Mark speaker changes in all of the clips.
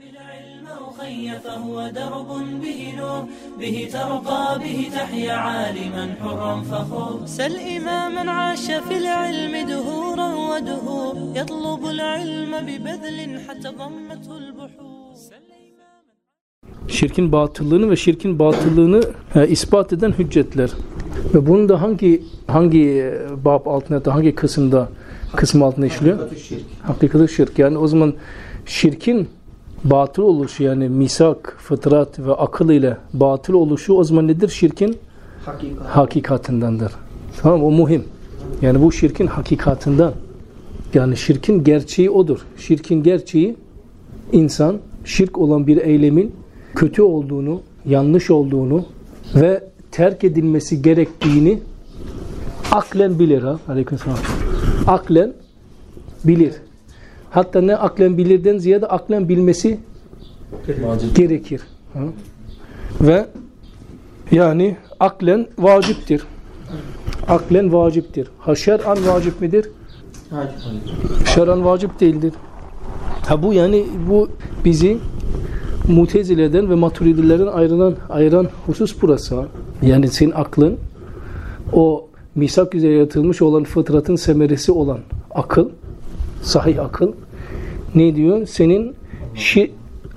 Speaker 1: بالعلم أخي فهو درب به نور به ترقى به تحيا عالما حرا فخور سل إماما عاش في العلم دهورا ودهور يطلب العلم ببذل حتى ضمته البحور
Speaker 2: Şirkin batıllığını ve şirkin batıllığını e, ispat eden hüccetler. Ve bunu da hangi hangi e, bab altında, hangi kısımda kısım altında işliyor? Hakikati şirk. Yani o zaman şirkin batıl oluşu yani misak, fıtrat ve akıl ile batıl oluşu o zaman nedir? Şirkin
Speaker 3: Hakikat.
Speaker 2: hakikatindendir. Tamam o muhim. Yani bu şirkin hakikatinden. Yani şirkin gerçeği odur. Şirkin gerçeği insan şirk olan bir eylemin kötü olduğunu, yanlış olduğunu ve terk edilmesi gerektiğini aklen bilir ha. Aleykümselam. Aklen bilir. Hatta ne aklen bilirden ziyade aklen bilmesi gerekir. Ha? Ve yani aklen vaciptir. Aklen vaciptir. Ha şer'an vacip midir? Şer'an vacip değildir. Ha bu yani bu bizi Mutezile'den ve Maturidilerden ayrılan ayıran husus burası. Yani senin aklın o misak üzere yaratılmış olan fıtratın semeresi olan akıl, sahih akıl ne diyor? Senin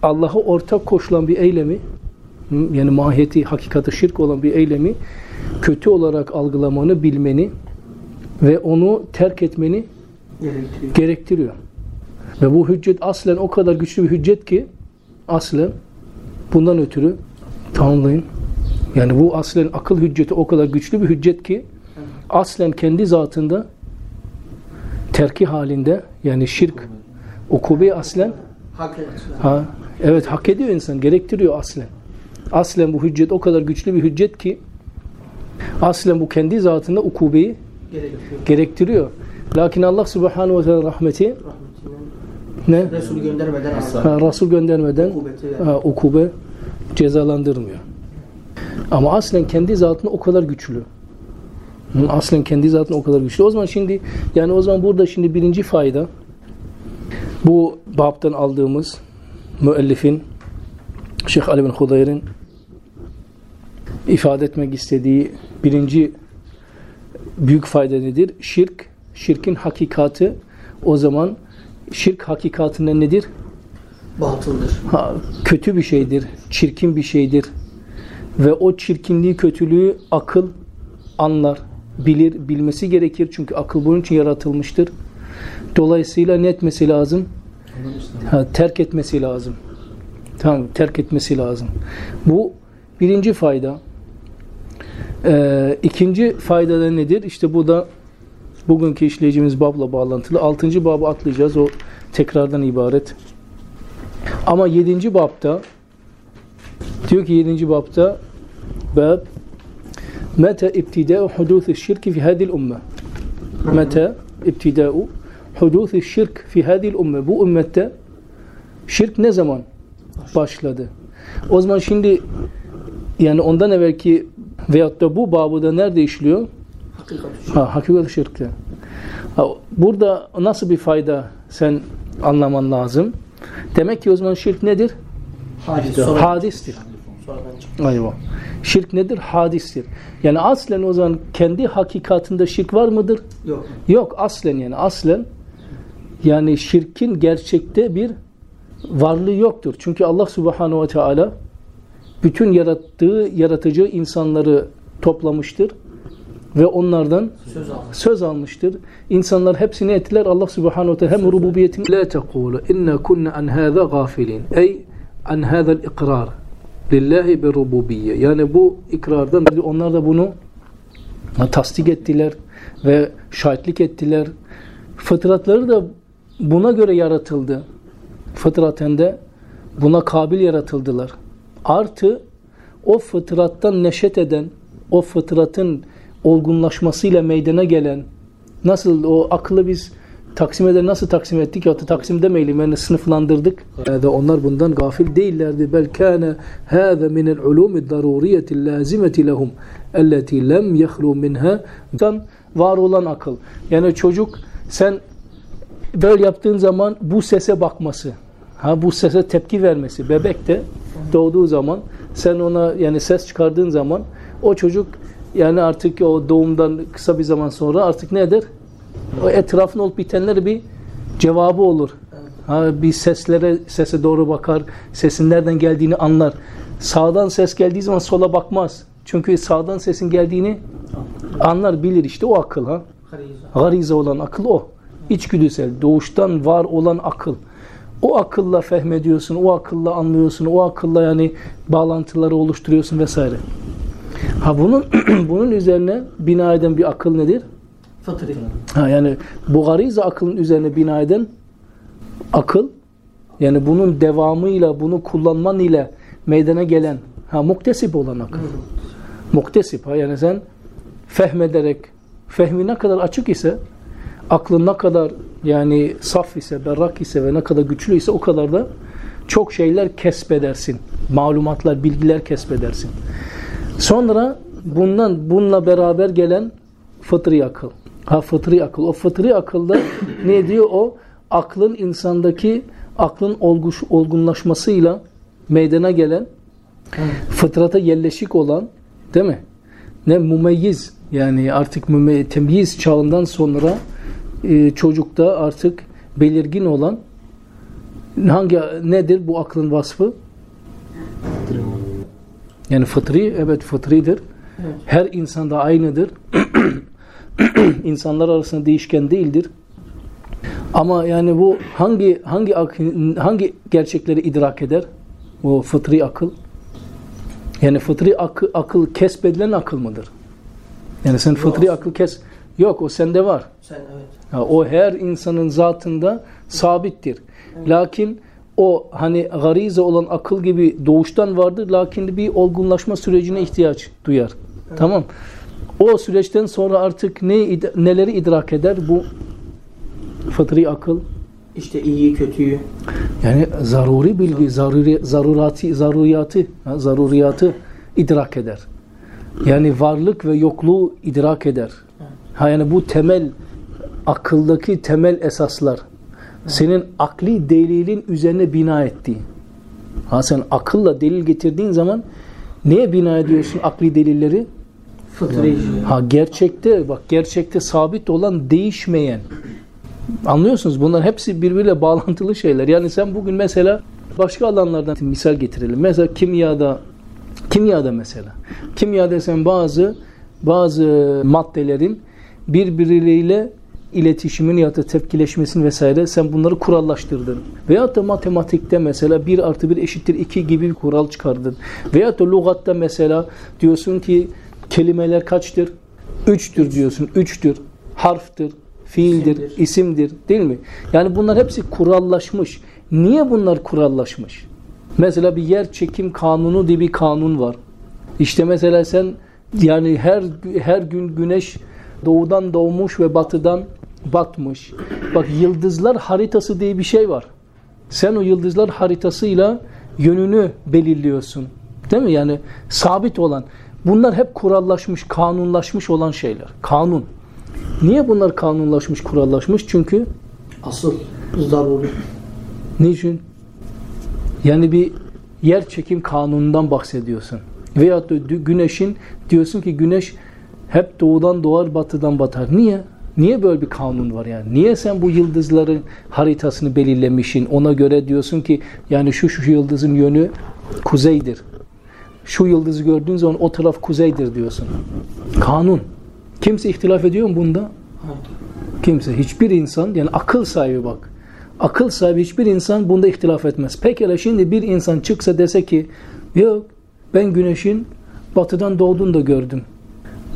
Speaker 2: Allah'a ortak koşulan bir eylemi yani mahiyeti, hakikati şirk olan bir eylemi kötü olarak algılamanı, bilmeni ve onu terk etmeni
Speaker 3: Gerektiriyor.
Speaker 2: gerektiriyor. Ve bu hüccet aslen o kadar güçlü bir hüccet ki aslen bundan ötürü tamamlayın. Yani bu aslen akıl hücceti o kadar güçlü bir hüccet ki aslen kendi zatında terki halinde yani şirk ukube aslen
Speaker 3: Hak
Speaker 2: ha, evet hak ediyor insan gerektiriyor aslen. Aslen bu hüccet o kadar güçlü bir hüccet ki aslen bu kendi zatında ukubeyi
Speaker 3: Gerekiyor.
Speaker 2: gerektiriyor. Lakin Allah subhanahu ve teala rahmeti
Speaker 3: Rahmetinden
Speaker 2: ne?
Speaker 3: Resulü göndermeden asla.
Speaker 2: Ha, Resul göndermeden ha, ukube cezalandırmıyor. Ama aslen kendi zatında o kadar güçlü. Aslen kendi zatında o kadar güçlü. O zaman şimdi yani o zaman burada şimdi birinci fayda bu babtan aldığımız müellifin Şeyh Ali bin Hudayr'in ifade etmek istediği birinci büyük fayda nedir? Şirk, şirkin hakikati o zaman şirk hakikatinde nedir?
Speaker 3: Batıldır.
Speaker 2: Ha, kötü bir şeydir, çirkin bir şeydir. Ve o çirkinliği, kötülüğü akıl anlar, bilir, bilmesi gerekir. Çünkü akıl bunun için yaratılmıştır. Dolayısıyla ne etmesi lazım? Ha, terk etmesi lazım. Tamam, terk etmesi lazım. Bu birinci fayda. Ee, ikinci fayda da nedir? İşte bu da bugünkü işleyeceğimiz babla bağlantılı. Altıncı babı atlayacağız. O tekrardan ibaret. Ama yedinci babda diyor ki yedinci babda bab mete ibtida'u huduthi şirki fi hadil umme mete ibtida'u huduthi şirk fi hadil umme bu ümmette şirk ne zaman başladı? O zaman şimdi yani ondan evvelki veyahut da bu babı da nerede işliyor? Ha, hakikat şirkte. Ha, burada nasıl bir fayda sen anlaman lazım? Demek ki o zaman şirk nedir? Hadistir.
Speaker 3: çıktı.
Speaker 2: Ayva. Şirk nedir? Hadistir. Yani aslen o zaman kendi hakikatinde şirk var mıdır?
Speaker 3: Yok.
Speaker 2: Yok aslen yani aslen yani şirkin gerçekte bir varlığı yoktur. Çünkü Allah Subhanahu ve Teala bütün yarattığı, yaratıcı insanları toplamıştır ve onlardan
Speaker 3: Söz aldı.
Speaker 2: söz almıştır. İnsanlar hepsini ettiler. Allah Subhanahu ve Teala hem rububiyetini la tekulu inna kunna an hâzâ gâfilin. Ey an hâzâl ikrar lillahi bi rububiyye. Yani bu ikrardan onlar da bunu tasdik ettiler ve şahitlik ettiler. Fıtratları da buna göre yaratıldı. Fıtraten de buna kabil yaratıldılar. Artı o fıtrattan neşet eden, o fıtratın olgunlaşmasıyla meydana gelen, nasıl o akıllı biz taksim eder nasıl taksim ettik ya da taksim demeyelim yani sınıflandırdık. Ve onlar bundan gafil değillerdi. Bel kana hâze minel ulûmi daruriyeti lazimeti lehum elleti lem yehlu minha var olan akıl. Yani çocuk sen böyle yaptığın zaman bu sese bakması. Ha bu sese tepki vermesi. Bebek de doğduğu zaman sen ona yani ses çıkardığın zaman o çocuk yani artık o doğumdan kısa bir zaman sonra artık ne eder? O etrafında olup bitenleri bir cevabı olur. Ha, bir seslere sese doğru bakar. Sesin nereden geldiğini anlar. Sağdan ses geldiği zaman sola bakmaz. Çünkü sağdan sesin geldiğini anlar, bilir işte o akıl ha.
Speaker 3: Gariza.
Speaker 2: Olan akıl o. İçgüdüsel, doğuştan var olan akıl. O akılla fehmediyorsun, o akılla anlıyorsun, o akılla yani bağlantıları oluşturuyorsun vesaire. Ha bunun bunun üzerine bina eden bir akıl nedir?
Speaker 3: Fıtri.
Speaker 2: Ha yani bu garize akılın üzerine bina eden akıl yani bunun devamıyla bunu kullanman ile meydana gelen ha muktesip olan akıl. Muktesip ha yani sen fehmederek fehmi ne kadar açık ise aklın ne kadar yani saf ise, berrak ise ve ne kadar güçlü ise o kadar da çok şeyler kesbedersin. Malumatlar, bilgiler kesbedersin. Sonra bundan bununla beraber gelen fıtri akıl. Ha fıtri akıl. O fıtri akılda ne diyor o? Aklın insandaki aklın olguş, olgunlaşmasıyla meydana gelen fıtrata yerleşik olan değil mi? Ne mumeyyiz yani artık müme, temyiz çağından sonra e, çocukta artık belirgin olan hangi nedir bu aklın vasfı? Yani fıtri, evet fıtridir.
Speaker 3: Evet.
Speaker 2: Her insanda aynıdır. İnsanlar arasında değişken değildir. Ama yani bu hangi hangi hangi gerçekleri idrak eder? Bu fıtri akıl. Yani fıtri akıl, akıl kesbedilen akıl mıdır? Yani sen fıtri akıl kes yok o sende var.
Speaker 3: Sen evet.
Speaker 2: Ha, o her insanın zatında sabittir. Lakin o hani garize olan akıl gibi doğuştan vardır. Lakin bir olgunlaşma sürecine ihtiyaç duyar. Tamam. O süreçten sonra artık ne neleri idrak eder bu fıtri akıl?
Speaker 3: İşte iyiyi kötüyü.
Speaker 2: Yani zaruri bilgi, zaruri, zarurati, zaruriyatı, ha, zaruriyatı idrak eder. Yani varlık ve yokluğu idrak eder. Ha yani bu temel akıldaki temel esaslar senin akli delilin üzerine bina ettiği. Ha sen akılla delil getirdiğin zaman neye bina ediyorsun akli delilleri?
Speaker 3: Fıtri.
Speaker 2: Ha gerçekte bak gerçekte sabit olan değişmeyen. Anlıyorsunuz bunlar hepsi birbiriyle bağlantılı şeyler. Yani sen bugün mesela başka alanlardan misal getirelim. Mesela kimyada kimyada mesela. Kimyada sen bazı bazı maddelerin birbirleriyle iletişimin ya da tepkileşmesini vesaire sen bunları kurallaştırdın. Veyahut da matematikte mesela 1 artı 1 eşittir 2 gibi bir kural çıkardın. Veyahut da lügatta mesela diyorsun ki kelimeler kaçtır? Üçtür diyorsun. Üçtür. Harftır, fiildir,
Speaker 3: İsimdir.
Speaker 2: isimdir değil mi? Yani bunlar hepsi kurallaşmış. Niye bunlar kurallaşmış? Mesela bir yer çekim kanunu diye bir kanun var. İşte mesela sen yani her her gün güneş doğudan doğmuş ve batıdan batmış. Bak yıldızlar haritası diye bir şey var. Sen o yıldızlar haritasıyla yönünü belirliyorsun. Değil mi? Yani sabit olan. Bunlar hep kurallaşmış, kanunlaşmış olan şeyler. Kanun. Niye bunlar kanunlaşmış, kurallaşmış? Çünkü
Speaker 3: Asıl zaruri.
Speaker 2: Niçin? Yani bir yer çekim kanunundan bahsediyorsun. Veyahut da güneşin diyorsun ki güneş hep doğudan doğar batıdan batar. Niye? Niye böyle bir kanun var yani? Niye sen bu yıldızların haritasını belirlemişsin? Ona göre diyorsun ki yani şu şu yıldızın yönü kuzeydir. Şu yıldızı gördüğün zaman o taraf kuzeydir diyorsun. Kanun. Kimse ihtilaf ediyor mu bunda? Kimse, hiçbir insan yani akıl sahibi bak. Akıl sahibi hiçbir insan bunda ihtilaf etmez. Pekala şimdi bir insan çıksa dese ki yok ben güneşin batıdan doğduğunu da gördüm.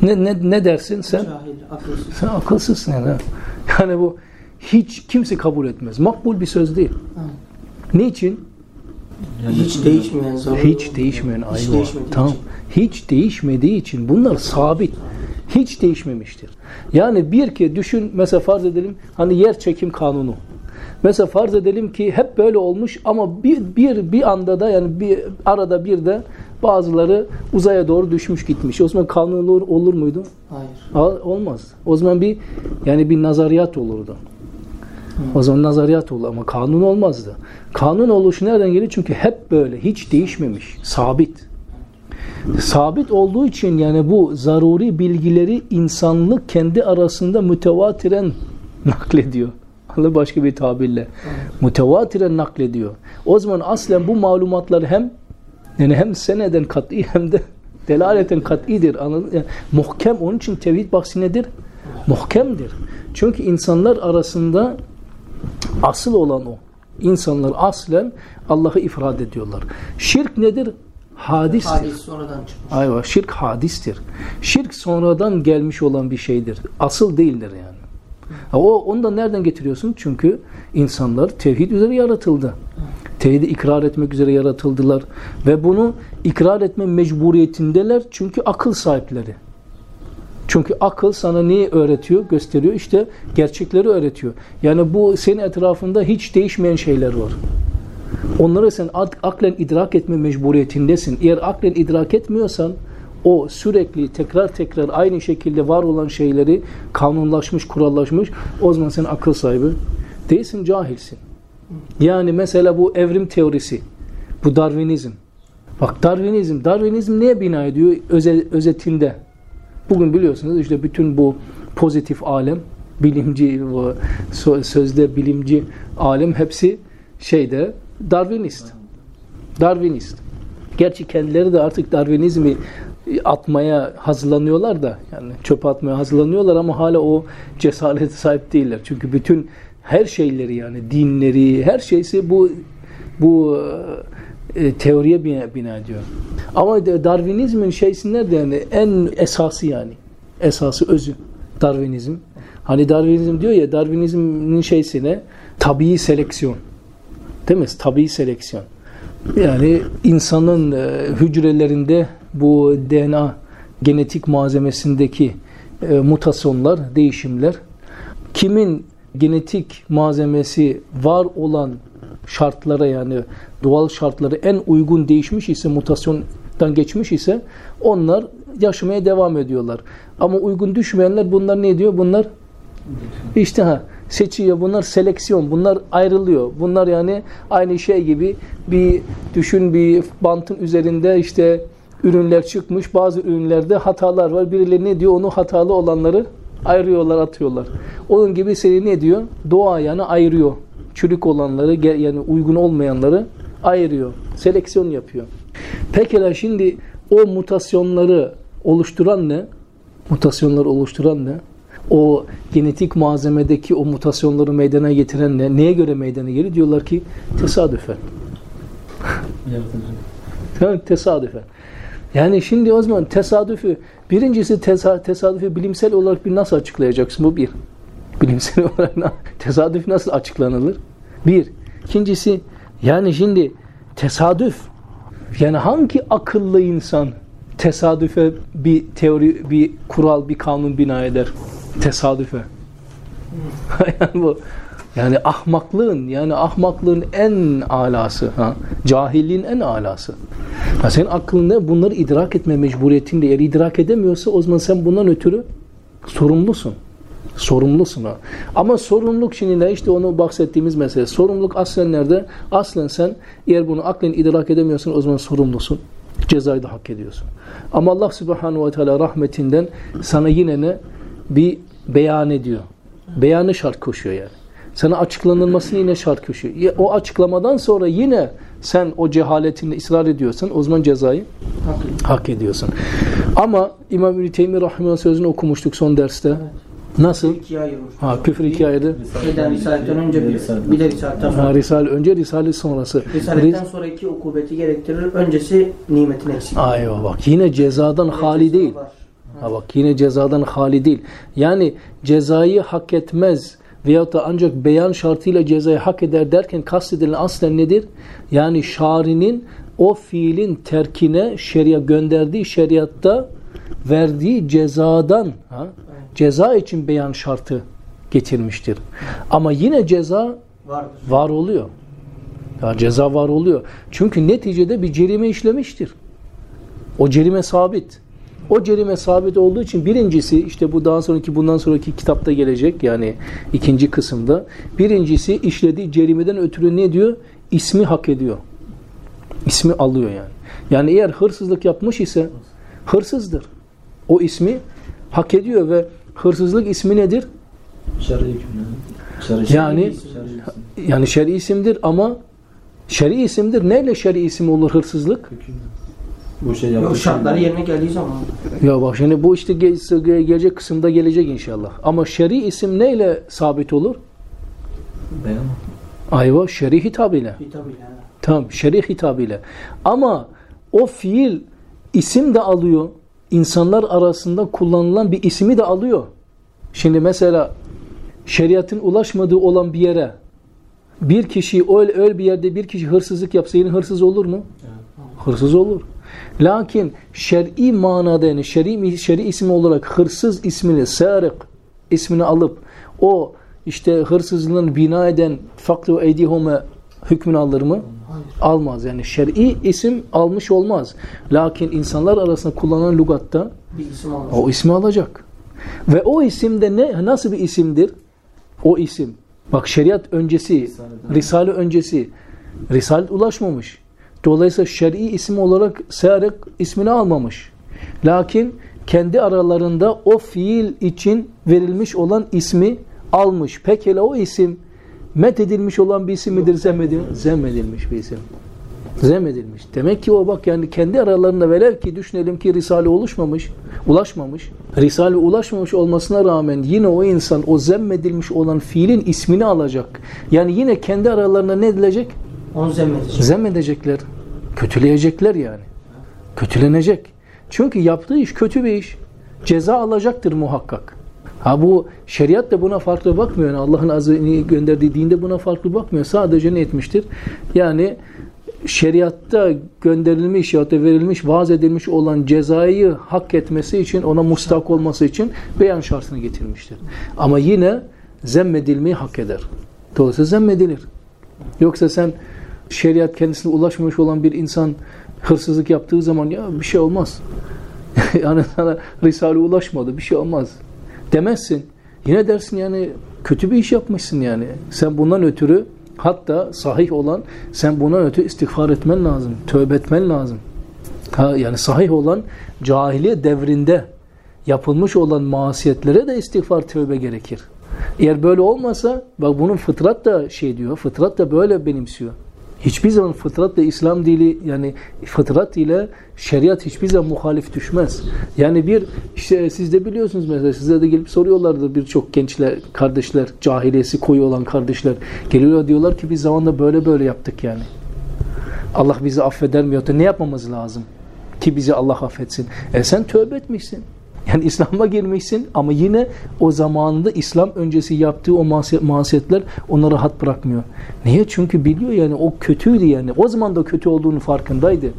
Speaker 2: Ne, ne, ne dersin sen?
Speaker 3: Cahil, akılsız.
Speaker 2: Sen akılsızsın yani. Yani bu hiç kimse kabul etmez. Makbul bir söz değil.
Speaker 3: Ha.
Speaker 2: Niçin?
Speaker 3: Hiç değişmeyen zaruri.
Speaker 2: Hiç değişmeyen
Speaker 3: Hiç
Speaker 2: var.
Speaker 3: değişmediği
Speaker 2: Tamam.
Speaker 3: için.
Speaker 2: Hiç değişmediği için bunlar sabit. Hiç değişmemiştir. Yani bir ki düşün mesela farz edelim hani yer çekim kanunu. Mesela farz edelim ki hep böyle olmuş ama bir bir bir anda da yani bir arada bir de bazıları uzaya doğru düşmüş gitmiş. O zaman kanun olur, olur muydu?
Speaker 3: Hayır.
Speaker 2: Ha, Olmaz. O zaman bir yani bir nazariyat olurdu. O zaman nazariyat olur ama kanun olmazdı. Kanun oluşu nereden geliyor? Çünkü hep böyle hiç değişmemiş. Sabit. Sabit olduğu için yani bu zaruri bilgileri insanlık kendi arasında mütevatiren naklediyor. Allah başka bir tabirle. Mütevatiren naklediyor. O zaman aslen bu malumatlar hem yani hem seneden kat'i hem de delaleten kat'idir. Yani muhkem onun için tevhid bahsi nedir? Muhkemdir. Çünkü insanlar arasında asıl olan o. İnsanlar aslen Allah'ı ifrad ediyorlar. Şirk nedir? Hadistir.
Speaker 3: Hadis sonradan çıkmış.
Speaker 2: Ayva şirk hadistir. Şirk sonradan gelmiş olan bir şeydir. Asıl değildir yani. O onu da nereden getiriyorsun? Çünkü insanlar tevhid üzere yaratıldı. Tevhidi ikrar etmek üzere yaratıldılar ve bunu ikrar etme mecburiyetindeler çünkü akıl sahipleri. Çünkü akıl sana neyi öğretiyor, gösteriyor? İşte gerçekleri öğretiyor. Yani bu senin etrafında hiç değişmeyen şeyler var. Onları sen ak- aklen idrak etme mecburiyetindesin. Eğer aklen idrak etmiyorsan o sürekli tekrar tekrar aynı şekilde var olan şeyleri kanunlaşmış, kurallaşmış o zaman sen akıl sahibi değilsin, cahilsin. Yani mesela bu evrim teorisi, bu Darwinizm. Bak Darwinizm, Darwinizm neye bina ediyor Öze, özetinde? Bugün biliyorsunuz işte bütün bu pozitif alem, bilimci, sözde bilimci alem hepsi şeyde Darwinist. Darwinist. Gerçi kendileri de artık Darwinizmi atmaya hazırlanıyorlar da yani çöpe atmaya hazırlanıyorlar ama hala o cesarete sahip değiller. Çünkü bütün her şeyleri yani dinleri, her şeysi bu bu e, teoriye bina, bina ediyor. Ama Darwinizmin şeysi nerede yani en esası yani. Esası özü Darwinizm. Hani Darwinizm diyor ya Darwinizmin şeysi ne? Tabii seleksiyon. Değil mi? Tabii seleksiyon. Yani insanın e, hücrelerinde bu DNA genetik malzemesindeki e, mutasyonlar, değişimler kimin genetik malzemesi var olan şartlara yani doğal şartları en uygun değişmiş ise mutasyondan geçmiş ise onlar yaşamaya devam ediyorlar. Ama uygun düşmeyenler bunlar ne diyor? Bunlar işte ha seçiyor. Bunlar seleksiyon. Bunlar ayrılıyor. Bunlar yani aynı şey gibi bir düşün bir bantın üzerinde işte ürünler çıkmış. Bazı ürünlerde hatalar var. Birileri ne diyor? Onu hatalı olanları ayırıyorlar, atıyorlar. Onun gibi seni ne diyor? Doğa yani ayırıyor. Çürük olanları yani uygun olmayanları ayırıyor. Seleksiyon yapıyor. Pekala şimdi o mutasyonları oluşturan ne? Mutasyonları oluşturan ne? O genetik malzemedeki o mutasyonları meydana getiren ne? Neye göre meydana geliyor? Diyorlar ki tesadüfen. Tamam, tesadüfen. Yani şimdi o zaman tesadüfü, birincisi tesa, tesadüfü bilimsel olarak bir nasıl açıklayacaksın? Bu bir. Bilimsel olarak tesadüf nasıl açıklanılır? Bir. İkincisi yani şimdi tesadüf yani hangi akıllı insan tesadüfe bir teori, bir kural, bir kanun bina eder? Tesadüfe. yani bu yani ahmaklığın yani ahmaklığın en alası ha cahilliğin en alası. Ha senin aklında bunları idrak etme mecburiyetinde eğer idrak edemiyorsa o zaman sen bundan ötürü sorumlusun. Sorumlusun ha. Ama sorumluluk şimdi ne? İşte onu bahsettiğimiz mesele. Sorumluluk aslen nerede? Aslen sen eğer bunu aklen idrak edemiyorsun o zaman sorumlusun. Cezayı da hak ediyorsun. Ama Allah subhanahu ve teala rahmetinden sana yine ne? Bir beyan ediyor. Beyanı şart koşuyor yani. Sana açıklanılmasını yine şart koşuyor. Ya O açıklamadan sonra yine sen o cehaletinde ısrar ediyorsan o zaman cezayı hak ediyorsun. Ama İmam İbni Teymi Rahimah'ın sözünü okumuştuk son derste. Nasıl?
Speaker 3: İkiye ayırmış.
Speaker 2: Ha, küfür iki ayrı.
Speaker 3: Şeyden Risaletten önce bir, bir de Risaletten sonra.
Speaker 2: Ha, Risale önce Risale sonrası.
Speaker 3: Risaletten sonra iki ukubeti gerektirir. Öncesi nimetin eksik.
Speaker 2: Ayva bak yine cezadan hali değil. Ha bak yine cezadan hali değil. Yani cezayı hak etmez veyahut da ancak beyan şartıyla cezayı hak eder derken kastedilen aslen nedir? Yani şarinin o fiilin terkine şeria gönderdiği şeriatta verdiği cezadan ha, ceza için beyan şartı getirmiştir. Ama yine ceza
Speaker 3: Vardır.
Speaker 2: var oluyor. Ya ceza var oluyor. Çünkü neticede bir cerime işlemiştir. O cerime sabit. O cerime sabit olduğu için birincisi işte bu daha sonraki bundan sonraki kitapta gelecek yani ikinci kısımda. Birincisi işlediği cerimeden ötürü ne diyor? İsmi hak ediyor. İsmi alıyor yani. Yani eğer hırsızlık yapmış ise hırsızdır. O ismi hak ediyor ve hırsızlık ismi nedir?
Speaker 4: Şer'i. Şer'i
Speaker 2: Yani yani şer'i isimdir ama şer'i isimdir. Neyle şer'i isim olur hırsızlık?
Speaker 4: hüküm. Bu şey
Speaker 3: Yok şartları yerine geldiği zaman.
Speaker 2: Ya bak şimdi bu işte ge- ge- gelecek kısımda gelecek inşallah. Ama şer'i isim neyle sabit olur?
Speaker 4: Beyan.
Speaker 2: Ayva şer'i hitabıyla.
Speaker 3: Hitabıyla.
Speaker 2: Tamam şer'i hitabıyla. Ama o fiil isim de alıyor. İnsanlar arasında kullanılan bir ismi de alıyor. Şimdi mesela şeriatın ulaşmadığı olan bir yere bir kişi öyle, öyle bir yerde bir kişi hırsızlık yapsa yine hırsız olur mu? Hırsız olur. Lakin şer'i manada yani şer'i, şer'i ismi olarak hırsız ismini, sarık ismini alıp o işte hırsızlığın bina eden fakru eydihume hükmünü alır mı? Almaz. Yani şer'i isim almış olmaz. Lakin insanlar arasında kullanılan lügatta
Speaker 3: Bir isim
Speaker 2: o ismi alacak. Ve o isimde ne nasıl bir isimdir? O isim. Bak şeriat öncesi. Risale öncesi. Risale ulaşmamış. Dolayısıyla şer'i isim olarak Sarık ismini almamış. Lakin kendi aralarında o fiil için verilmiş olan ismi almış. Pekala o isim methedilmiş olan bir isim midir? Zemmedilmiş, zemmedilmiş bir isim. Zemmedilmiş. Demek ki o bak yani kendi aralarında velev ki düşünelim ki Risale oluşmamış, ulaşmamış. Risale ulaşmamış olmasına rağmen yine o insan o zemmedilmiş olan fiilin ismini alacak. Yani yine kendi aralarında ne edilecek?
Speaker 3: Onu zemmedecek.
Speaker 2: Zemmedecekler. Kötüleyecekler yani. Kötülenecek. Çünkü yaptığı iş kötü bir iş. Ceza alacaktır muhakkak. Ha bu şeriat da buna farklı bakmıyor. Yani Allah'ın azini gönderdiği dinde buna farklı bakmıyor. Sadece ne etmiştir? Yani şeriatta gönderilmiş ya da verilmiş, vaaz edilmiş olan cezayı hak etmesi için, ona mustak olması için beyan şartını getirmiştir. Ama yine zemmedilmeyi hak eder. Dolayısıyla zemmedilir. Yoksa sen şeriat kendisine ulaşmamış olan bir insan hırsızlık yaptığı zaman ya bir şey olmaz. yani sana Risale ulaşmadı bir şey olmaz. Demezsin. Yine dersin yani kötü bir iş yapmışsın yani. Sen bundan ötürü hatta sahih olan sen bundan ötürü istiğfar etmen lazım. Tövbe etmen lazım. Ha, yani sahih olan cahiliye devrinde yapılmış olan masiyetlere de istiğfar tövbe gerekir. Eğer böyle olmasa bak bunun fıtrat da şey diyor. Fıtrat da böyle benimsiyor. Hiçbir zaman fıtratla İslam dili yani fıtrat ile şeriat hiçbir zaman muhalif düşmez. Yani bir işte siz de biliyorsunuz mesela size de gelip soruyorlardır birçok gençler, kardeşler, cahiliyesi koyu olan kardeşler. Geliyorlar diyorlar ki biz zamanda böyle böyle yaptık yani. Allah bizi affeder mi ne yapmamız lazım ki bizi Allah affetsin? E sen tövbe etmişsin. Yani İslam'a girmişsin ama yine o zamanında İslam öncesi yaptığı o masiyet, masiyetler onu rahat bırakmıyor. Niye? Çünkü biliyor yani o kötüydü yani. O zaman da kötü olduğunu farkındaydı.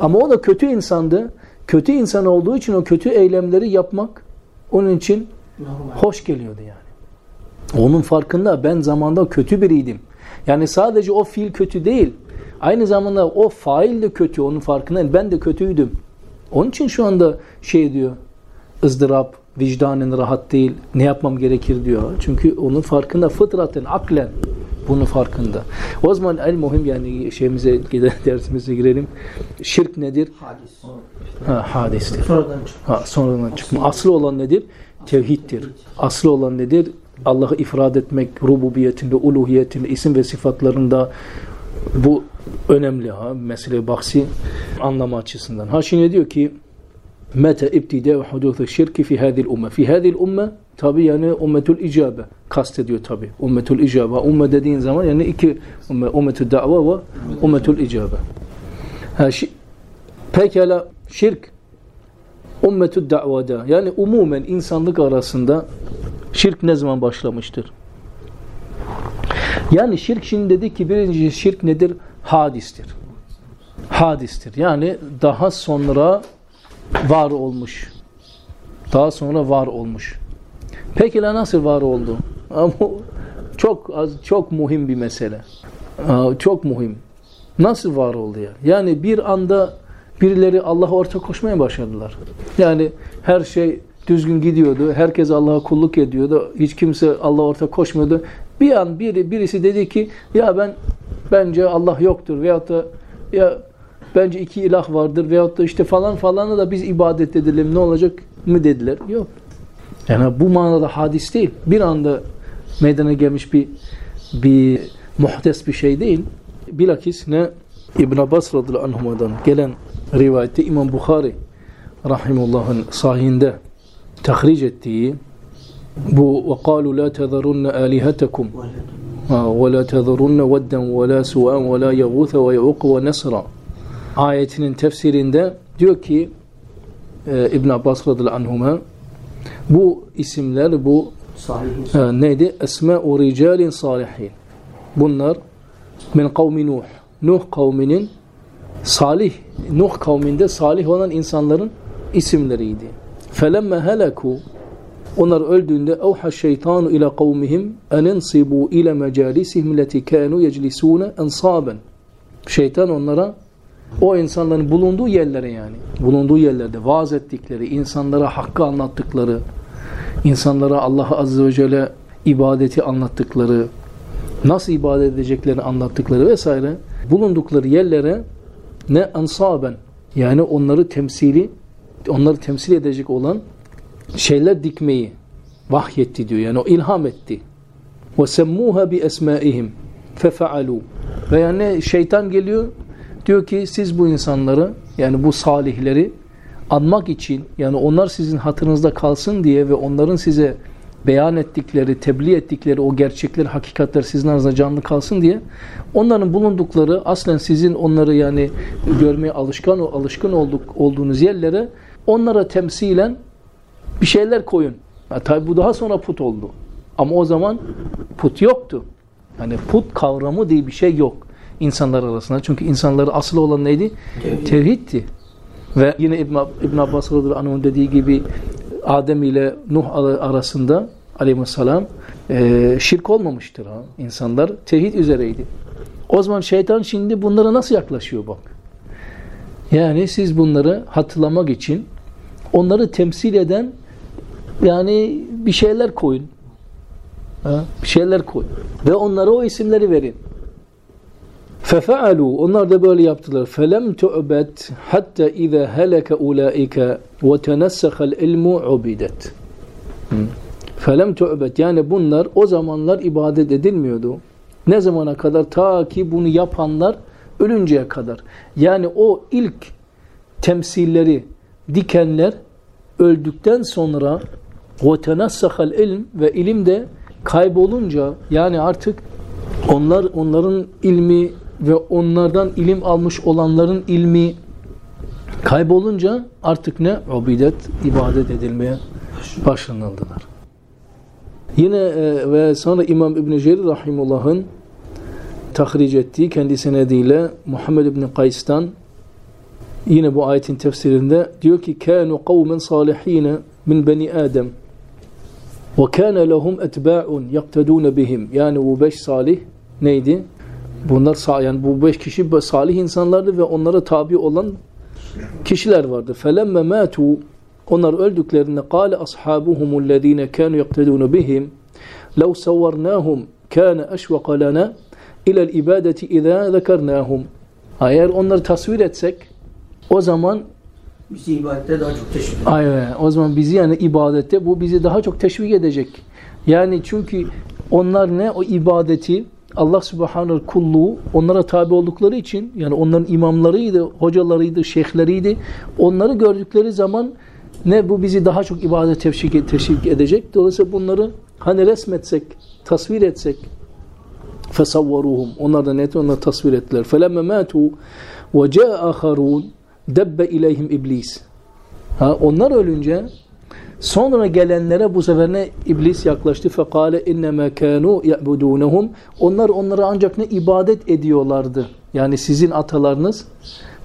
Speaker 2: Ama o da kötü insandı. Kötü insan olduğu için o kötü eylemleri yapmak onun için
Speaker 3: Normal.
Speaker 2: hoş geliyordu yani. Onun farkında ben zamanda kötü biriydim. Yani sadece o fiil kötü değil. Aynı zamanda o fail de kötü. Onun farkındayım. Ben de kötüydüm. Onun için şu anda şey diyor. Izdırap, vicdanen rahat değil. Ne yapmam gerekir diyor. Çünkü onun farkında fıtraten, aklen bunun farkında. O zaman el muhim yani şeyimize dersimize girelim. Şirk nedir?
Speaker 3: Hadis.
Speaker 2: Ha, hadistir.
Speaker 3: Sonradan çık.
Speaker 2: Ha, sonradan çıkma. Aslı olan nedir? Tevhiddir. Aslı olan nedir? Allah'ı ifrad etmek, rububiyetinde, uluhiyetinde, isim ve sıfatlarında bu önemli ha mesele bahsi anlama açısından. Ha şimdi diyor ki mete ibtida ve hudusu şirki fi hadil umme. Fi hadil umme tabi yani ummetul icabe kastediyor tabi. Ummetul icabe. Umme dediğin zaman yani iki umme, ummetul da'va ve ummetul icabe. Ha, şi, pekala şirk ummetü da'vada yani umumen insanlık arasında şirk ne zaman başlamıştır? Yani şirk şimdi dedik ki birinci şirk nedir? Hadistir. Hadistir. Yani daha sonra var olmuş. Daha sonra var olmuş. Peki la nasıl var oldu? Ama çok az, çok muhim bir mesele. Çok muhim. Nasıl var oldu ya? Yani bir anda birileri Allah'a ortak koşmaya başladılar. Yani her şey düzgün gidiyordu. Herkes Allah'a kulluk ediyordu. Hiç kimse Allah'a ortak koşmuyordu. Bir an biri birisi dedi ki ya ben bence Allah yoktur veyahut da ya bence iki ilah vardır veyahut da işte falan falanı da biz ibadet edelim ne olacak mı dediler. Yok. Yani bu manada hadis değil. Bir anda meydana gelmiş bir bir muhtes bir şey değil. Bilakis ne İbn Abbas radıyallahu anhuma'dan gelen rivayette İmam Bukhari rahimullah'ın sahihinde tahric ettiği bu ve kalu la tezerunne alihatekum ve la tezerunne vedden ve la su'an ve la yeğuthe ve yeğuk ve nesra ayetinin tefsirinde diyor ki e, İbn Abbas radıyallahu anhuma bu isimler bu e, neydi? Esma-u ricalin salihin. Bunlar min kavmi Nuh. Nuh kavminin salih, Nuh kavminde salih olan insanların isimleriydi. Felemme heleku onlar öldüğünde evha şeytanu ila kavmihim en ensibu ila mecalisihim leti kanu yeclisune ensaben. Şeytan onlara o insanların bulunduğu yerlere yani bulunduğu yerlerde vaaz ettikleri, insanlara hakkı anlattıkları, insanlara Allah Azze ve Celle ibadeti anlattıkları, nasıl ibadet edeceklerini anlattıkları vesaire bulundukları yerlere ne ansaben yani onları temsili onları temsil edecek olan şeyler dikmeyi vahyetti diyor. Yani o ilham etti. Ve semmuha bi esmaihim fefaalu. Ve yani şeytan geliyor diyor ki siz bu insanları yani bu salihleri anmak için yani onlar sizin hatırınızda kalsın diye ve onların size beyan ettikleri, tebliğ ettikleri o gerçekler, hakikatler sizin aranızda canlı kalsın diye onların bulundukları aslen sizin onları yani görmeye alışkan alışkın olduk, olduğunuz yerlere onlara temsilen bir şeyler koyun. Ha, tabi bu daha sonra put oldu. Ama o zaman put yoktu. Yani put kavramı diye bir şey yok insanlar arasında. Çünkü insanların asıl olan neydi?
Speaker 3: Tevhid.
Speaker 2: Tevhiddi. Ve yine İbn, İbn Abbas radıyallahu anh'ın dediği gibi Adem ile Nuh arasında aleyhisselam e, şirk olmamıştır. Ha. İnsanlar tevhid üzereydi. O zaman şeytan şimdi bunlara nasıl yaklaşıyor bak. Yani siz bunları hatırlamak için onları temsil eden yani bir şeyler koyun. Ha? Bir şeyler koyun. Ve onlara o isimleri verin. فَفَعَلُوا Onlar da böyle yaptılar. فَلَمْ تُعْبَتْ حَتَّى اِذَا هَلَكَ اُولَٰئِكَ وَتَنَسَّخَ الْاِلْمُ عُبِدَتْ فَلَمْ تُعْبَتْ Yani bunlar o zamanlar ibadet edilmiyordu. Ne zamana kadar? Ta ki bunu yapanlar ölünceye kadar. Yani o ilk temsilleri dikenler öldükten sonra وَتَنَسَّخَ الْاِلْمِ Ve ilim de kaybolunca yani artık onlar onların ilmi ve onlardan ilim almış olanların ilmi kaybolunca artık ne? Ubidet, ibadet edilmeye başlanıldılar. Yine e, ve sonra İmam İbn Cerir rahimullah'ın tahric ettiği kendi senediyle Muhammed İbn Kays'tan yine bu ayetin tefsirinde diyor ki kanu kavmen salihine min beni Adem ve kana lehum etba'un yaktedun bihim. Yani bu beş salih neydi? Bunlar yani bu beş kişi salih insanlardı ve onlara tabi olan kişiler vardı. Felemme matu onlar öldüklerinde kâle ashabuhumullezîne kânû yaktedûne bihim lev savvarnâhum kâne eşvaka lana ilel ibadeti izâ zekernâhum eğer onları tasvir etsek o zaman
Speaker 3: Bizi ibadette daha çok teşvik eder.
Speaker 2: Aynen. O zaman bizi yani ibadette bu bizi daha çok teşvik edecek. Yani çünkü onlar ne? O ibadeti Allah subhanahu kulluğu onlara tabi oldukları için yani onların imamlarıydı, hocalarıydı, şeyhleriydi. Onları gördükleri zaman ne bu bizi daha çok ibadet teşvik, teşvik edecek. Dolayısıyla bunları hani resmetsek, tasvir etsek fesavvaruhum. Onlar da net onlar tasvir ettiler. Felemme matu ve caa aharun debbe ileyhim iblis. Ha, onlar ölünce sonra gelenlere bu sefer ne iblis yaklaştı fekale innema kanu ya'budunhum. Onlar onlara ancak ne ibadet ediyorlardı. Yani sizin atalarınız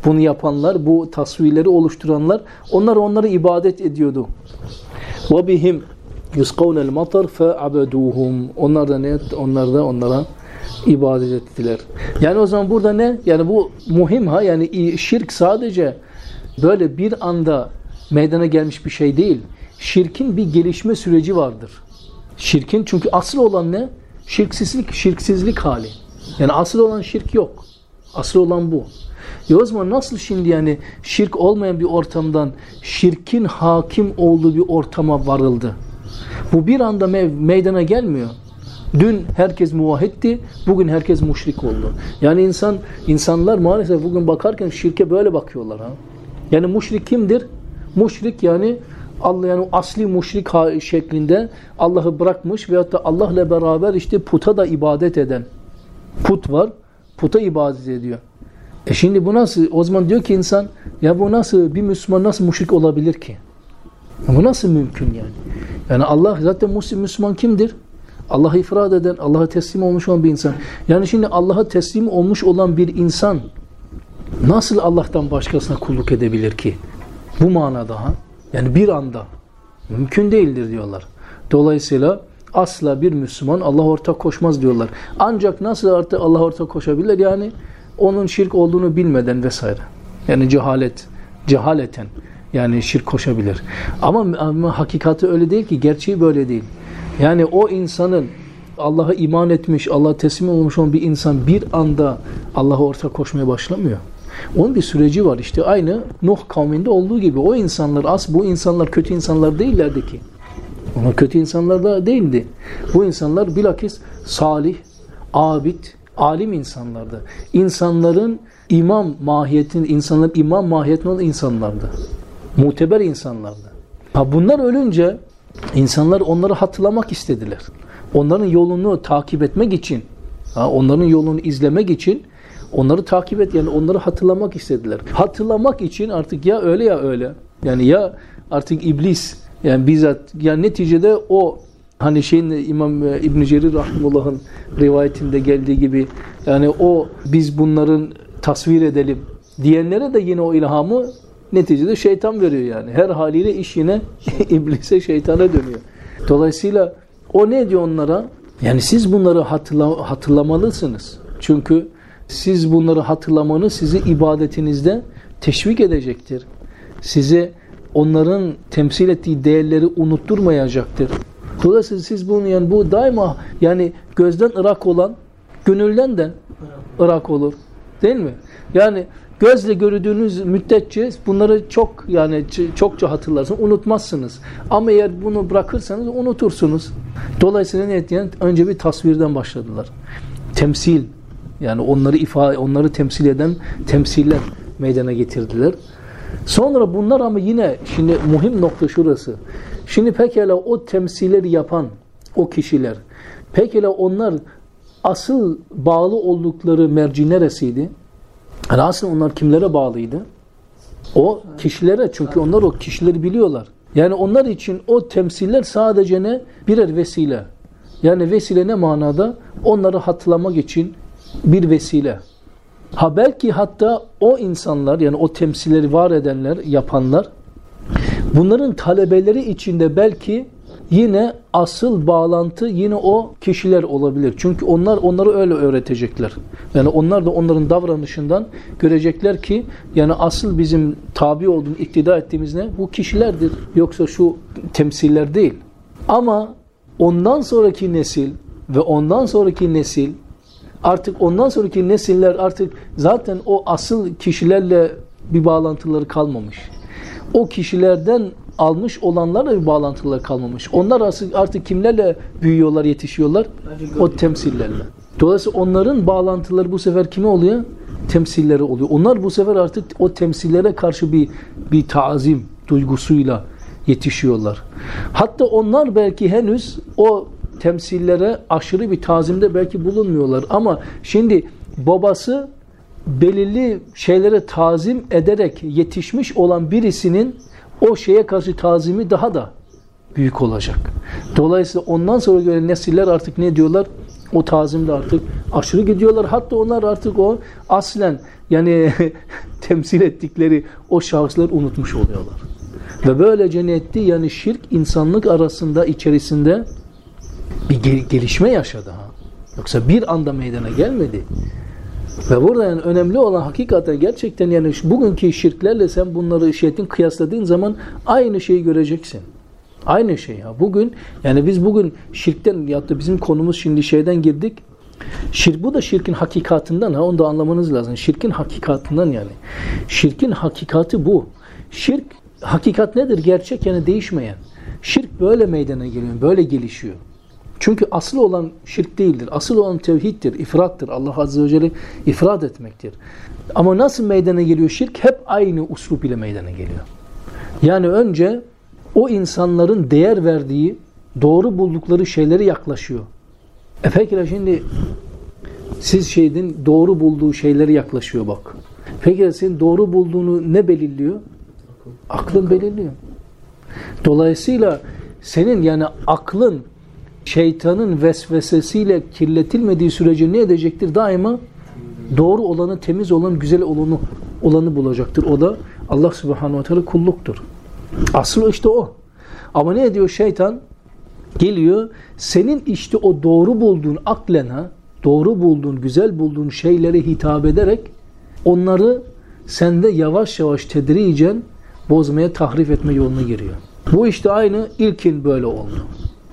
Speaker 2: bunu yapanlar, bu tasvirleri oluşturanlar onlar onları ibadet ediyordu. Ve bihim yusqawna'l matar fa'abuduhum. Onlar da ne onlar da onlara ibadet ettiler. Yani o zaman burada ne? Yani bu muhim ha. Yani şirk sadece böyle bir anda meydana gelmiş bir şey değil. Şirkin bir gelişme süreci vardır. Şirkin çünkü asıl olan ne? Şirksizlik, şirksizlik hali. Yani asıl olan şirk yok. Asıl olan bu. E o zaman nasıl şimdi yani şirk olmayan bir ortamdan şirkin hakim olduğu bir ortama varıldı? Bu bir anda me meydana gelmiyor. Dün herkes muvahhitti, bugün herkes müşrik oldu. Yani insan insanlar maalesef bugün bakarken şirke böyle bakıyorlar ha. Yani müşrik kimdir? Müşrik yani Allah yani asli müşrik şeklinde Allah'ı bırakmış veyahut da Allah'la beraber işte puta da ibadet eden. Put var, puta ibadet ediyor. E şimdi bu nasıl? O zaman diyor ki insan ya bu nasıl bir Müslüman nasıl müşrik olabilir ki? Bu nasıl mümkün yani? Yani Allah zaten Müslüman kimdir? Allah'a ifrad eden, Allah'a teslim olmuş olan bir insan. Yani şimdi Allah'a teslim olmuş olan bir insan nasıl Allah'tan başkasına kulluk edebilir ki? Bu manada ha? Yani bir anda. Mümkün değildir diyorlar. Dolayısıyla asla bir Müslüman Allah ortak koşmaz diyorlar. Ancak nasıl artık Allah ortak koşabilir? Yani onun şirk olduğunu bilmeden vesaire. Yani cehalet, cehaleten yani şirk koşabilir. Ama, ama hakikati öyle değil ki, gerçeği böyle değil. Yani o insanın Allah'a iman etmiş, Allah'a teslim olmuş olan bir insan bir anda Allah'a ortak koşmaya başlamıyor. Onun bir süreci var. İşte aynı Nuh kavminde olduğu gibi. O insanlar, as bu insanlar kötü insanlar değillerdi ki. Onlar kötü insanlar da değildi. Bu insanlar bilakis salih, abid, alim insanlardı. İnsanların imam mahiyetini, insanların imam mahiyetinde olan insanlardı. Muteber insanlardı. Ha bunlar ölünce insanlar onları hatırlamak istediler. Onların yolunu takip etmek için, ha onların yolunu izlemek için onları takip et yani onları hatırlamak istediler. Hatırlamak için artık ya öyle ya öyle. Yani ya artık iblis yani bizzat yani neticede o hani şeyin İmam İbn Cerir rahimullah'ın rivayetinde geldiği gibi yani o biz bunların tasvir edelim diyenlere de yine o ilhamı neticede şeytan veriyor yani. Her haliyle iş yine iblise şeytana dönüyor. Dolayısıyla o ne diyor onlara? Yani siz bunları hatırla, hatırlamalısınız. Çünkü siz bunları hatırlamanız sizi ibadetinizde teşvik edecektir. Size onların temsil ettiği değerleri unutturmayacaktır. Dolayısıyla siz bunu yani bu daima yani gözden ırak olan gönülden de ırak olur. Değil mi? Yani gözle gördüğünüz müddetçe bunları çok yani çokça hatırlarsınız, unutmazsınız. Ama eğer bunu bırakırsanız unutursunuz. Dolayısıyla ne ettiler? Önce bir tasvirden başladılar. Temsil yani onları ifade, onları temsil eden temsiller meydana getirdiler. Sonra bunlar ama yine şimdi muhim nokta şurası. Şimdi pekala o temsilleri yapan o kişiler, pekala onlar asıl bağlı oldukları merci neresiydi? Yani aslında onlar kimlere bağlıydı? O kişilere çünkü onlar o kişileri biliyorlar. Yani onlar için o temsiller sadece ne? Birer vesile. Yani vesile ne manada? Onları hatırlamak için bir vesile. Ha belki hatta o insanlar yani o temsilleri var edenler, yapanlar bunların talebeleri içinde belki yine asıl bağlantı yine o kişiler olabilir. Çünkü onlar onları öyle öğretecekler. Yani onlar da onların davranışından görecekler ki yani asıl bizim tabi olduğumuz, iktida ettiğimiz ne? Bu kişilerdir. Yoksa şu temsiller değil. Ama ondan sonraki nesil ve ondan sonraki nesil artık ondan sonraki nesiller artık zaten o asıl kişilerle bir bağlantıları kalmamış. O kişilerden almış olanlarla bir bağlantıları kalmamış. Onlar artık, kimlerle büyüyorlar, yetişiyorlar? O temsillerle. Dolayısıyla onların bağlantıları bu sefer kime oluyor? Temsilleri oluyor. Onlar bu sefer artık o temsillere karşı bir bir tazim duygusuyla yetişiyorlar. Hatta onlar belki henüz o temsillere aşırı bir tazimde belki bulunmuyorlar. Ama şimdi babası belirli şeylere tazim ederek yetişmiş olan birisinin o şeye karşı tazimi daha da büyük olacak. Dolayısıyla ondan sonra göre nesiller artık ne diyorlar? O tazimde artık aşırı gidiyorlar. Hatta onlar artık o aslen yani temsil ettikleri o şahıslar unutmuş oluyorlar. Ve böylece ne etti? Yani şirk insanlık arasında içerisinde bir gel gelişme yaşadı. Ha. Yoksa bir anda meydana gelmedi. Ve burada yani önemli olan hakikaten gerçekten yani bugünkü şirklerle sen bunları şirkin kıyasladığın zaman aynı şeyi göreceksin. Aynı şey ya. Bugün yani biz bugün şirkten ya da bizim konumuz şimdi şeyden girdik. Şirk bu da şirkin hakikatından ha onu da anlamanız lazım. Şirkin hakikatından yani. Şirkin hakikati bu. Şirk hakikat nedir? Gerçek yani değişmeyen. Şirk böyle meydana geliyor, böyle gelişiyor. Çünkü asıl olan şirk değildir. Asıl olan tevhiddir, ifrattır. Allah Azze ve Celle ifrat etmektir. Ama nasıl meydana geliyor şirk? Hep aynı uslup ile meydana geliyor. Yani önce o insanların değer verdiği, doğru buldukları şeyleri yaklaşıyor. E peki şimdi siz şeyin doğru bulduğu şeyleri yaklaşıyor bak. Peki senin doğru bulduğunu ne belirliyor? Aklın belirliyor. Dolayısıyla senin yani aklın şeytanın vesvesesiyle kirletilmediği sürece ne edecektir? Daima doğru olanı, temiz olanı, güzel olanı olanı bulacaktır. O da Allah Subhanahu ve Teala kulluktur. Aslı işte o. Ama ne ediyor şeytan? Geliyor senin işte o doğru bulduğun aklen ha, doğru bulduğun, güzel bulduğun şeylere hitap ederek onları sende yavaş yavaş tedricen bozmaya, tahrif etme yoluna giriyor. Bu işte aynı ilkin böyle oldu.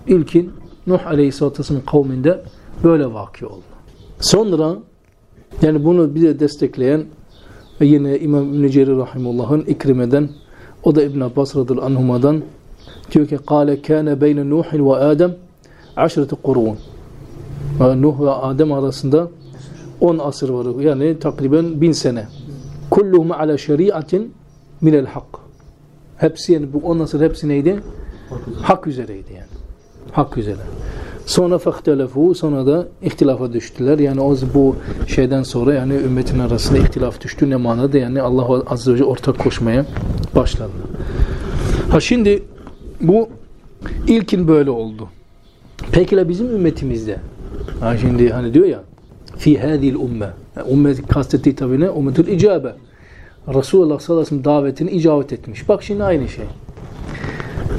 Speaker 2: İlkin Nuh Aleyhisselatü Vesselam'ın kavminde böyle vaki oldu. Sonra yani bunu bir de destekleyen yine İmam İbn-i Cerir Rahimullah'ın İkrime'den o da İbn Abbas radıyallahu anhuma'dan diyor ki kâle kâne beyne Nuhin ve Adem aşreti kurun. Nuh ve Adem arasında 10 asır var. Yani takriben bin sene. Kulluhum ala şeriatin minel hak. Hepsi yani bu 10 asır hepsi neydi? Hak üzereydi yani. Hak üzere. Sonra fehtelefu sonra da ihtilafa düştüler. Yani o bu şeyden sonra yani ümmetin arasında ihtilaf düştü. Ne manada yani Allah Azze ve Celle ortak koşmaya başladı. Ha şimdi bu ilkin böyle oldu. Peki la bizim ümmetimizde ha şimdi hani diyor ya fi hadil umme. Yani ümmet kastettiği tabi ne? Ümmetül icabe. Resulullah sallallahu aleyhi ve sellem davetini icabet etmiş. Bak şimdi aynı şey.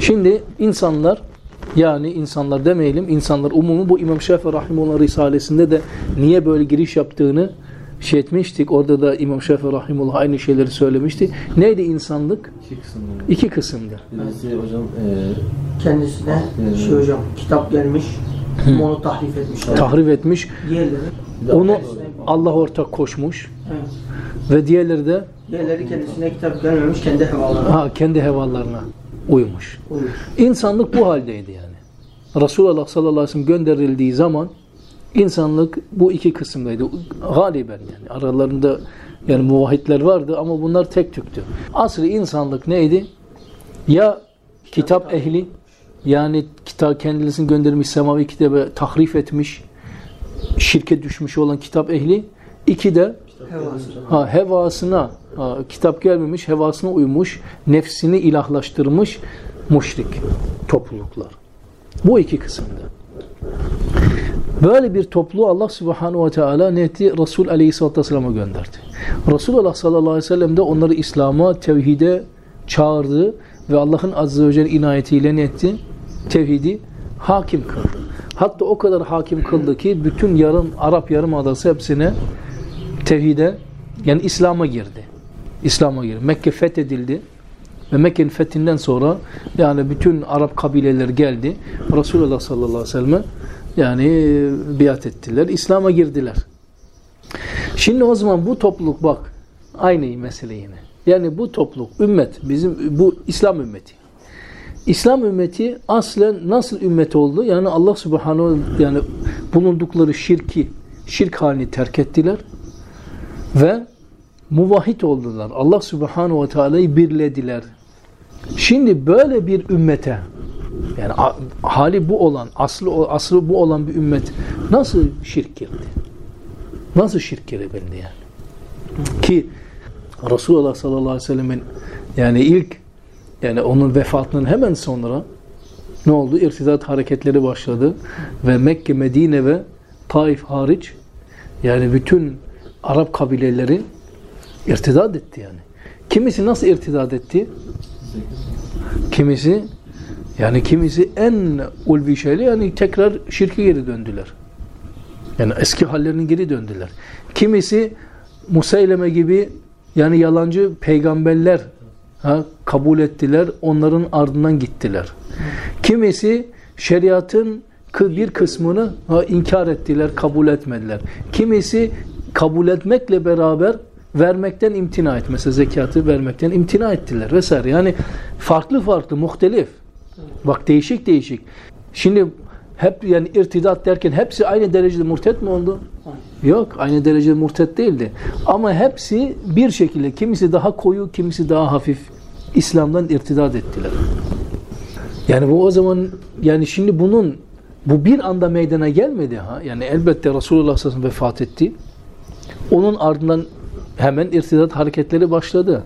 Speaker 2: Şimdi insanlar yani insanlar demeyelim, insanlar umumu bu İmam Şafii Rahimullah Risalesinde de niye böyle giriş yaptığını şey etmiştik. Orada da İmam Şafii Rahimullah aynı şeyleri söylemişti. Neydi insanlık?
Speaker 4: İki kısımda.
Speaker 2: İki kısımdı.
Speaker 4: Birisi hocam e,
Speaker 3: Kendisine
Speaker 4: Evet.
Speaker 3: şey hocam kitap gelmiş. Onu tahrif etmişler.
Speaker 2: Tahrif etmiş.
Speaker 3: Diğerleri,
Speaker 2: Onu
Speaker 4: Allah-
Speaker 2: Allah ortak koşmuş.
Speaker 3: evet.
Speaker 2: Ve diğerleri de
Speaker 3: diğerleri kendisine kitap gelmemiş. Kendi hevalarına
Speaker 2: ha, kendi hevalarına uymuş.
Speaker 3: uymuş.
Speaker 2: İnsanlık bu haldeydi yani. Resulullah sallallahu aleyhi ve sellem gönderildiği zaman insanlık bu iki kısımdaydı. Galiben yani aralarında yani muvahhidler vardı ama bunlar tek tüktü. Aslı insanlık neydi? Ya kitap ehli yani kitap kendisini göndermiş semavi kitabı tahrif etmiş şirke düşmüş olan kitap ehli iki de
Speaker 3: Hevası.
Speaker 2: ha, hevasına ha, kitap gelmemiş hevasına uymuş nefsini ilahlaştırmış müşrik topluluklar. Bu iki kısımda. Böyle bir topluluğu Allah Subhanahu ve Teala ne etti? Resul Aleyhisselatü Vesselam'a gönderdi. Resulullah sallallahu aleyhi ve sellem de onları İslam'a, tevhide çağırdı ve Allah'ın azze ve celle inayetiyle ne etti? Tevhidi hakim kıldı. Hatta o kadar hakim kıldı ki bütün yarım Arap Yarımadası hepsine tevhide yani İslam'a girdi. İslam'a girdi. Mekke fethedildi. Ve Mekke'nin fethinden sonra yani bütün Arap kabileleri geldi. Resulullah sallallahu aleyhi ve selleme yani e, biat ettiler. İslam'a girdiler. Şimdi o zaman bu topluluk bak aynı mesele yine. Yani bu topluluk, ümmet, bizim bu İslam ümmeti. İslam ümmeti aslen nasıl ümmet oldu? Yani Allah subhanahu yani bulundukları şirki, şirk halini terk ettiler ve muvahhid oldular. Allah subhanahu ve teala'yı birlediler. Şimdi böyle bir ümmete yani hali bu olan, aslı aslı bu olan bir ümmet nasıl şirk girdi? Nasıl şirk girebildi yani? Ki Resulullah sallallahu aleyhi ve sellemin yani ilk yani onun vefatının hemen sonra ne oldu? İrtidat hareketleri başladı ve Mekke, Medine ve Taif hariç yani bütün Arap kabileleri irtidat etti yani. Kimisi nasıl irtidat etti? Kimisi yani kimisi en ulvi şeyle yani tekrar şirke geri döndüler. Yani eski hallerine geri döndüler. Kimisi Musayleme gibi yani yalancı peygamberler ha, kabul ettiler. Onların ardından gittiler. Kimisi şeriatın bir kısmını ha, inkar ettiler, kabul etmediler. Kimisi kabul etmekle beraber vermekten imtina et. Mesela zekatı vermekten imtina ettiler vesaire. Yani farklı farklı, muhtelif. Bak değişik değişik. Şimdi hep yani irtidat derken hepsi aynı derecede murtet mi oldu? Yok, aynı derecede murtet değildi. Ama hepsi bir şekilde kimisi daha koyu, kimisi daha hafif İslam'dan irtidat ettiler. Yani bu o zaman yani şimdi bunun bu bir anda meydana gelmedi ha. Yani elbette Resulullah sallallahu aleyhi ve sellem vefat etti. Onun ardından hemen irtidat hareketleri başladı.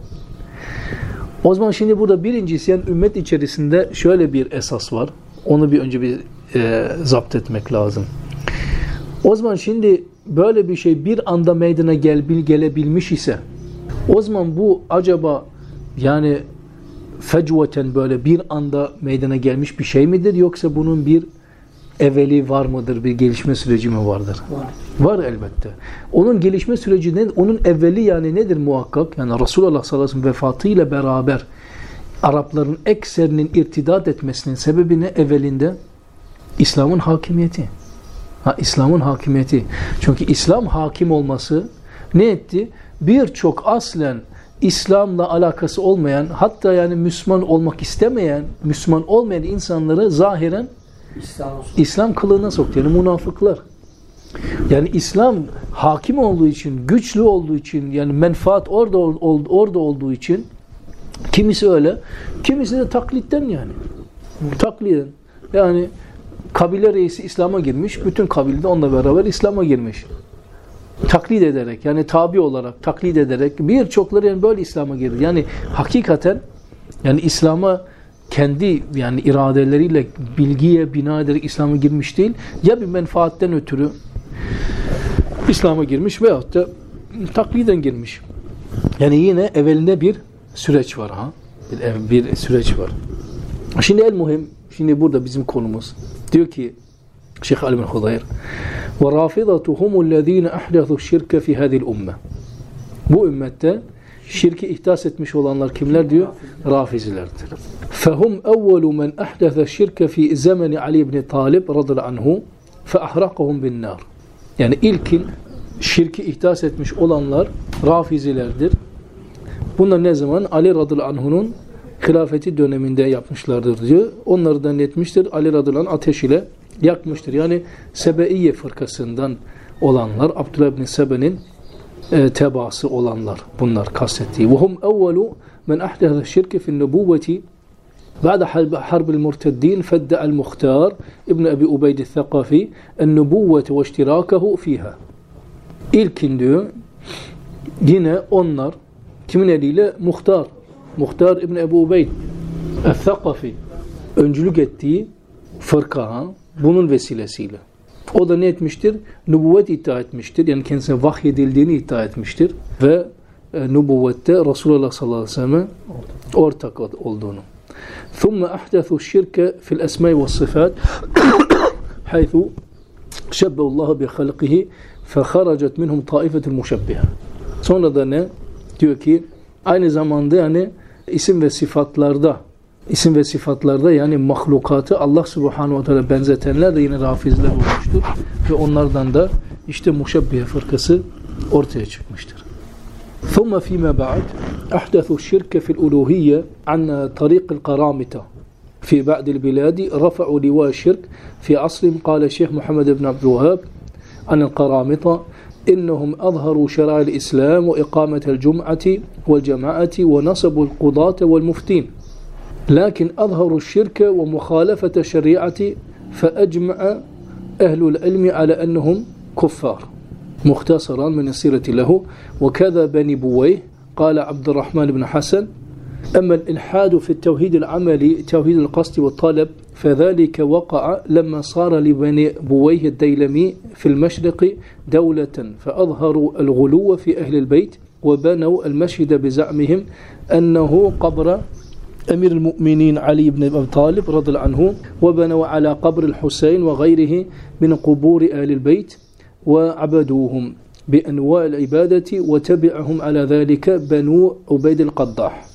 Speaker 2: O zaman şimdi burada birincisi yani ümmet içerisinde şöyle bir esas var. Onu bir önce bir e, zapt etmek lazım. O zaman şimdi böyle bir şey bir anda meydana gel, gelebilmiş ise o zaman bu acaba yani fecveten böyle bir anda meydana gelmiş bir şey midir yoksa bunun bir evveli var mıdır, bir gelişme süreci mi vardır?
Speaker 3: Var.
Speaker 2: Var elbette. Onun gelişme süreci ne? Onun evveli yani nedir muhakkak? Yani Resulullah sallallahu aleyhi ve sellem vefatıyla beraber Arapların ekserinin irtidat etmesinin sebebi ne? Evvelinde İslam'ın hakimiyeti. Ha, İslam'ın hakimiyeti. Çünkü İslam hakim olması ne etti? Birçok aslen İslam'la alakası olmayan, hatta yani Müslüman olmak istemeyen, Müslüman olmayan insanları zahiren
Speaker 3: İslam
Speaker 2: kılığına soktu. Yani münafıklar. Yani İslam hakim olduğu için, güçlü olduğu için, yani menfaat orada orada olduğu için kimisi öyle, kimisi de taklitten yani. Takliden. Yani kabile reisi İslam'a girmiş, bütün kabile de onunla beraber İslam'a girmiş. Taklit ederek, yani tabi olarak, taklit ederek birçokları yani böyle İslam'a girdi. Yani hakikaten yani İslam'a kendi yani iradeleriyle bilgiye bina ederek İslam'a girmiş değil. Ya bir menfaatten ötürü İslam'a girmiş veyahut da takliden girmiş. Yani yine evvelinde bir süreç var ha. Bir, bir süreç var. Şimdi el muhim, şimdi burada bizim konumuz. Diyor ki Şeyh Ali bin Hudayr rafidatuhum allazina ahdathu şirke fi hadhihi umme. Bu ümmette şirki ihdas etmiş olanlar kimler diyor? Rafizilerdir. Fehum evvelu men ahdasa şirke fi zemeni Ali ibn Talib radıyallahu anhu fe ahrakahum bin. Yani ilkin şirki ihdas etmiş olanlar Rafizilerdir. Bunlar ne zaman? Ali radıyallahu anh'unun hilafeti döneminde yapmışlardır diyor. Onları da netmiştir. Ali radıyallahu ateş ile yakmıştır. Yani Sebeiye fırkasından olanlar, Abdullah ibn Sebe'nin e, tebaası olanlar bunlar kastettiği. وهم أول من أحدث الشرك في النبوة بعد حرب, حرب المرتدين فدع المختار ابن أبي أبيد الثقفي النبوة واشتراكه فيها İlkin diyor yine onlar kimin eliyle? Muhtar. Muhtar İbn Ebu Ubeyd El-Thakafi öncülük ettiği fırka bunun vesilesiyle. O da ne etmiştir? Nübüvvet iddia etmiştir. Yani kendisine vahyedildiğini iddia etmiştir. Ve e, nübüvvette Resulullah sallallahu aleyhi ve sellem ortak olduğunu. ثم أحدثوا الشرك في الأسماء والصفات حيث شبه الله بخلقه فخرجت منهم طائفة المشبهة. Sonra da ne? Diyor ki aynı zamanda yani isim ve sıfatlarda isim ve sıfatlarda yani mahlukatı Allah subhanahu ve teala benzetenler de yine rafizler olmuştur. Ve onlardan da işte muşebbihe fırkası ortaya çıkmıştır. ثم فيما بعد أحدثوا الشرك في الألوهية عن طريق القرامطة في بعض البلاد رفعوا لواء الشرك في عصر قال الشيخ محمد بن عبد الوهاب عن القرامطة إنهم أظهروا شرائع الإسلام وإقامة الجمعة والجماعة ونصبوا القضاة والمفتين لكن أظهروا الشرك ومخالفة الشريعة فأجمع أهل العلم على أنهم كفار. مختصرا من السيرة له. وكذا بني بويه قال عبد الرحمن بن حسن أما الإلحاد في التوحيد العملي توحيد القصد والطلب فذلك وقع لما صار لبني بويه الديلمي في المشرق دولة فأظهروا الغلو في أهل البيت وبنوا المسجد بزعمهم أنه قبر أمير المؤمنين علي بن أبي طالب رضي الله عنه وبنوا على قبر الحسين وغيره من قبور آل البيت وعبدوهم بأنواع العبادة وتبعهم على ذلك بنو عبيد القضاح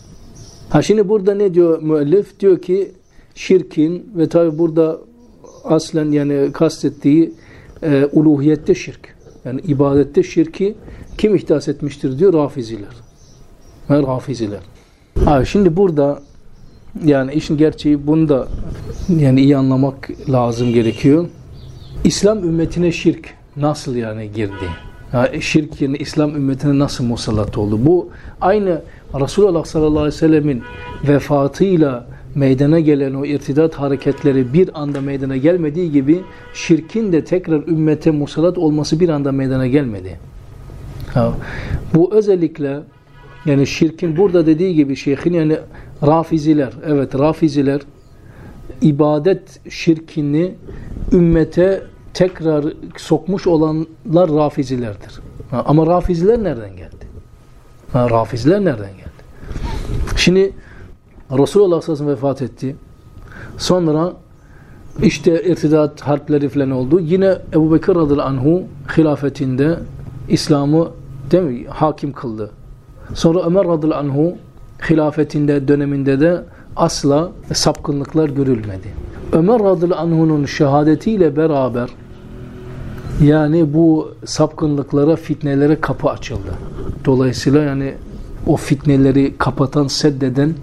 Speaker 2: عشان بوردا نيديو مؤلف ديو كي شركين وتاي بوردا أصلا يعني كاستي آه، ألوهية الشرك يعني إبادة الشرك كم احتاس etmiştir diyor rafiziler. Rafiziler. Ha, şimdi burada yani işin gerçeği bunu da yani iyi anlamak lazım gerekiyor. İslam ümmetine şirk nasıl yani girdi? Yani şirk yani İslam ümmetine nasıl musallat oldu? Bu aynı Resulullah sallallahu aleyhi ve sellemin vefatıyla meydana gelen o irtidat hareketleri bir anda meydana gelmediği gibi şirkin de tekrar ümmete musallat olması bir anda meydana gelmedi. Ha, bu özellikle yani şirkin burada dediği gibi şeyhin yani rafiziler, evet rafiziler ibadet şirkini ümmete tekrar sokmuş olanlar rafizilerdir. Ama rafiziler nereden geldi? Rafiziler nereden geldi? Şimdi Resulullah sallallahu aleyhi ve vefat etti. Sonra işte irtidat harpleri falan oldu. Yine Ebu Bekir radıyallahu anhu hilafetinde İslam'ı değil mi, hakim kıldı. Sonra Ömer radıyallahu anhu hilafetinde döneminde de asla sapkınlıklar görülmedi. Ömer radıyallahu anhu'nun şehadetiyle beraber yani bu sapkınlıklara, fitnelere kapı açıldı. Dolayısıyla yani o fitneleri kapatan, seddeden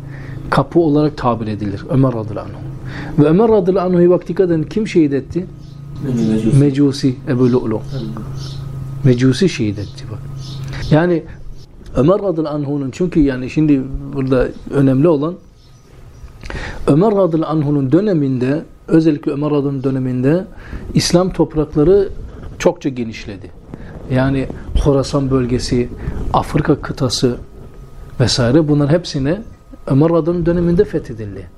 Speaker 2: kapı olarak tabir edilir. Ömer radıyallahu anh. Ve Ömer radıyallahu anh'ı edin kim şehit etti?
Speaker 4: Mecusi.
Speaker 2: Mecusi Ebu Lu'lu. Mecusi şehit etti bak. Yani Ömer radıyallahu anh'unun çünkü yani şimdi burada önemli olan Ömer radıyallahu anh'unun döneminde özellikle Ömer radıyallahu döneminde İslam toprakları çokça genişledi. Yani Horasan bölgesi, Afrika kıtası vesaire bunlar hepsine Ömer radıyallahu döneminde fethedildi.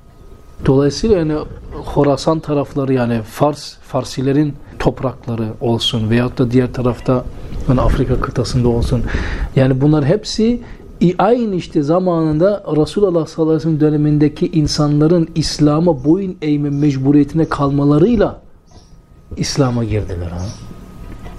Speaker 2: Dolayısıyla yani Horasan tarafları yani Fars, Farsilerin toprakları olsun veyahut da diğer tarafta yani Afrika kıtasında olsun. Yani bunlar hepsi aynı işte zamanında Resulullah sallallahu aleyhi ve sellem dönemindeki insanların İslam'a boyun eğme mecburiyetine kalmalarıyla İslam'a girdiler. Ha?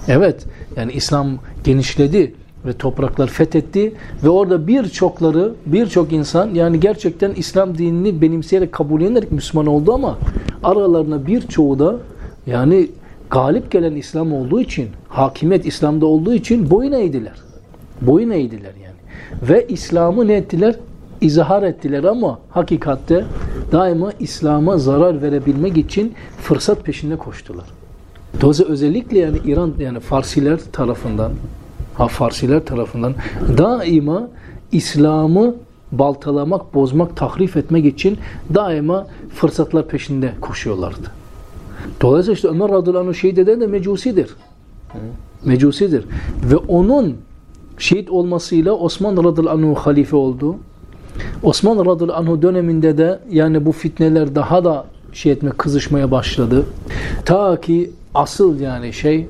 Speaker 2: Evet yani İslam genişledi ve topraklar fethetti ve orada birçokları birçok insan yani gerçekten İslam dinini benimseyerek kabullenerek Müslüman oldu ama aralarına birçoğu da yani galip gelen İslam olduğu için hakimiyet İslam'da olduğu için boyun eğdiler. Boyun eğdiler yani. Ve İslam'ı ne ettiler? İzhar ettiler ama hakikatte daima İslam'a zarar verebilmek için fırsat peşinde koştular. Dolayısıyla özellikle yani İran yani Farsiler tarafından ha Farsiler tarafından daima İslam'ı baltalamak, bozmak, tahrif etmek için daima fırsatlar peşinde koşuyorlardı. Dolayısıyla işte Ömer radıyallahu anh şehit eden de mecusidir. Mecusidir. Ve onun şehit olmasıyla Osman radıyallahu anh halife oldu. Osman radıyallahu anh döneminde de yani bu fitneler daha da şey etme, kızışmaya başladı. Ta ki asıl yani şey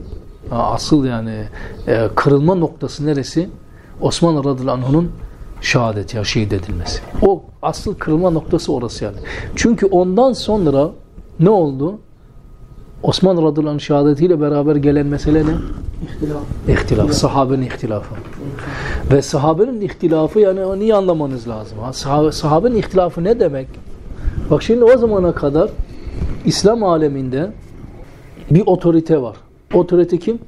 Speaker 2: asıl yani e, kırılma noktası neresi? Osman radıyallahu anh'ın şehadeti ya şehit edilmesi. O asıl kırılma noktası orası yani. Çünkü ondan sonra ne oldu? Osman radıyallahu anh şehadetiyle beraber gelen mesele ne?
Speaker 3: İhtilaf.
Speaker 2: İhtilaf. Sahabenin ihtilafı. Ve sahabenin ihtilafı yani onu iyi anlamanız lazım. Ha, sahabe, sahabenin ihtilafı ne demek? Bak şimdi o zamana kadar İslam aleminde bir otorite var. Otorite kim?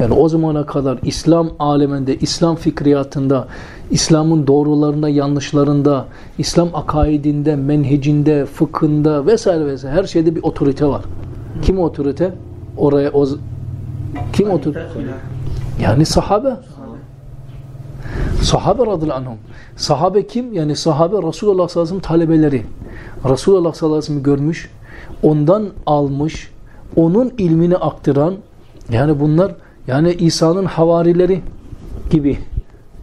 Speaker 2: Yani o zamana kadar İslam aleminde, İslam fikriyatında, İslam'ın doğrularında, yanlışlarında, İslam akaidinde, menhecinde, fıkhında vesaire vesaire her şeyde bir otorite var. Kim otorite? Oraya o kim otorite? Yani sahabe. Sahabe radıyallahu anhum. Sahabe kim? Yani sahabe Resulullah sallallahu aleyhi ve sellem talebeleri. Resulullah sallallahu aleyhi ve sellem görmüş, ondan almış, onun ilmini aktaran yani bunlar yani İsa'nın havarileri gibi.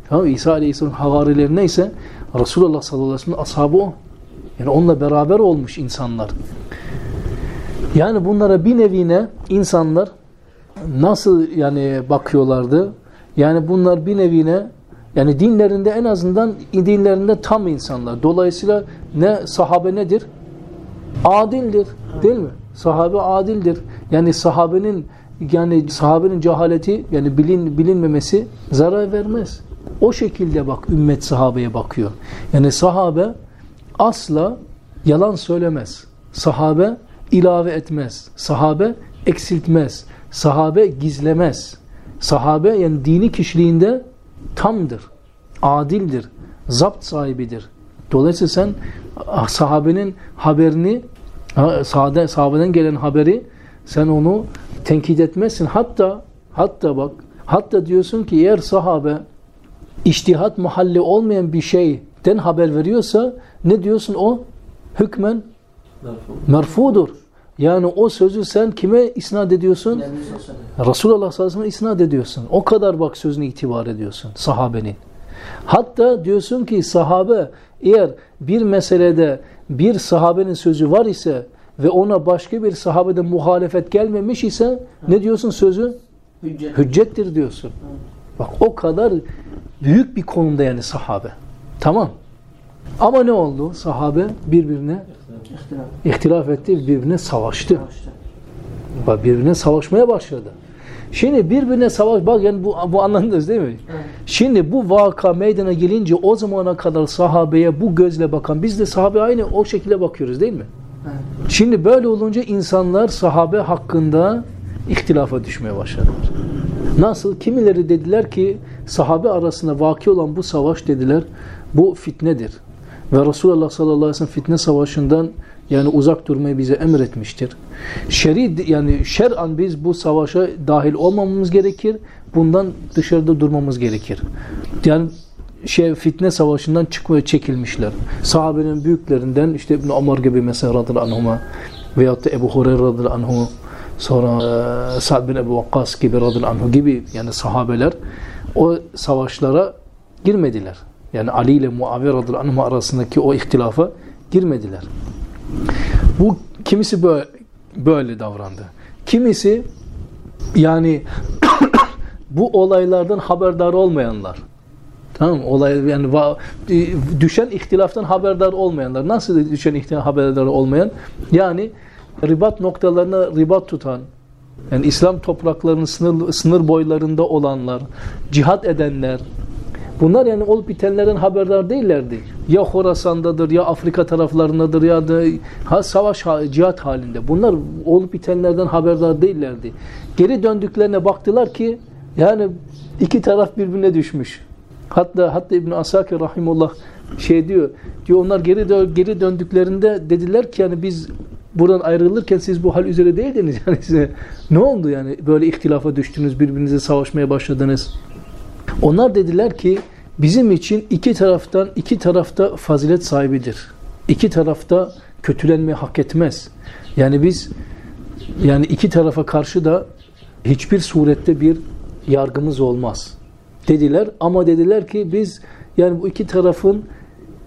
Speaker 2: Tamam İsa Aleyhisselam'ın havarileri neyse Resulullah sallallahu aleyhi ve sellem ashabı o. Yani onunla beraber olmuş insanlar. Yani bunlara bir nevine insanlar nasıl yani bakıyorlardı? Yani bunlar bir nevine yani dinlerinde en azından dinlerinde tam insanlar. Dolayısıyla ne sahabe nedir? Adildir. Değil mi? Sahabe adildir. Yani sahabenin yani sahabenin cehaleti yani bilin bilinmemesi zarar vermez. O şekilde bak ümmet sahabeye bakıyor. Yani sahabe asla yalan söylemez. Sahabe ilave etmez. Sahabe eksiltmez. Sahabe gizlemez. Sahabe yani dini kişiliğinde tamdır. Adildir. Zapt sahibidir. Dolayısıyla sen ah, sahabenin haberini sahade, sahabeden gelen haberi sen onu tenkit etmezsin. Hatta hatta bak hatta diyorsun ki eğer sahabe iştihat mahalli olmayan bir şeyden haber veriyorsa ne diyorsun o? Hükmen merfudur. Yani o sözü sen kime isnat ediyorsun? Resulullah sallallahu aleyhi ve isnat ediyorsun. O kadar bak sözüne itibar ediyorsun sahabenin. Hatta diyorsun ki sahabe eğer bir meselede bir sahabenin sözü var ise ve ona başka bir sahabede muhalefet gelmemiş ise ha. ne diyorsun sözü? Hüccet. Hüccettir diyorsun. Ha. Bak o kadar büyük bir konuda yani sahabe. Tamam. Ama ne oldu? Sahabe birbirine ihtilaf, ihtilaf etti, birbirine savaştı. savaştı. Bak birbirine savaşmaya başladı. Şimdi birbirine savaş, bak yani bu, bu anladınız değil mi? Evet. Şimdi bu vaka meydana gelince o zamana kadar sahabeye bu gözle bakan, biz de sahabe aynı o şekilde bakıyoruz değil mi? Evet. Şimdi böyle olunca insanlar sahabe hakkında ihtilafa düşmeye başladılar. Nasıl? Kimileri dediler ki sahabe arasında vaki olan bu savaş dediler bu fitnedir. Ve Resulullah sallallahu aleyhi ve sellem fitne savaşından yani uzak durmayı bize emretmiştir. Şeri yani şer'an biz bu savaşa dahil olmamamız gerekir. Bundan dışarıda durmamız gerekir. Yani şey fitne savaşından çıkmaya çekilmişler. Sahabenin büyüklerinden işte İbn Ömer gibi mesela radıyallahu anhuma veyahut da Ebu Hureyre radıyallahu anhu sonra e, Sa'd bin Ebu Vakkas gibi radıyallahu anhu gibi yani sahabeler o savaşlara girmediler. Yani Ali ile Muaviye radıyallahu anhu arasındaki o ihtilafa girmediler. Bu kimisi böyle, böyle davrandı. Kimisi yani bu olaylardan haberdar olmayanlar. Tamam mı? Olay yani düşen ihtilaftan haberdar olmayanlar. Nasıl düşen ihtilaftan haberdar olmayan? Yani ribat noktalarına ribat tutan, yani İslam topraklarının sınır, sınır boylarında olanlar, cihat edenler, Bunlar yani olup bitenlerden haberdar değillerdi. Ya Horasan'dadır ya Afrika taraflarındadır ya da ha, savaş cihat halinde. Bunlar olup bitenlerden haberdar değillerdi. Geri döndüklerine baktılar ki yani iki taraf birbirine düşmüş. Hatta hatta İbn Asakir rahimullah şey diyor. Diyor onlar geri dö geri döndüklerinde dediler ki yani biz buradan ayrılırken siz bu hal üzere değildiniz yani size ne oldu yani böyle ihtilafa düştünüz birbirinize savaşmaya başladınız. Onlar dediler ki bizim için iki taraftan iki tarafta fazilet sahibidir. İki tarafta kötülenmeyi hak etmez. Yani biz yani iki tarafa karşı da hiçbir surette bir yargımız olmaz dediler ama dediler ki biz yani bu iki tarafın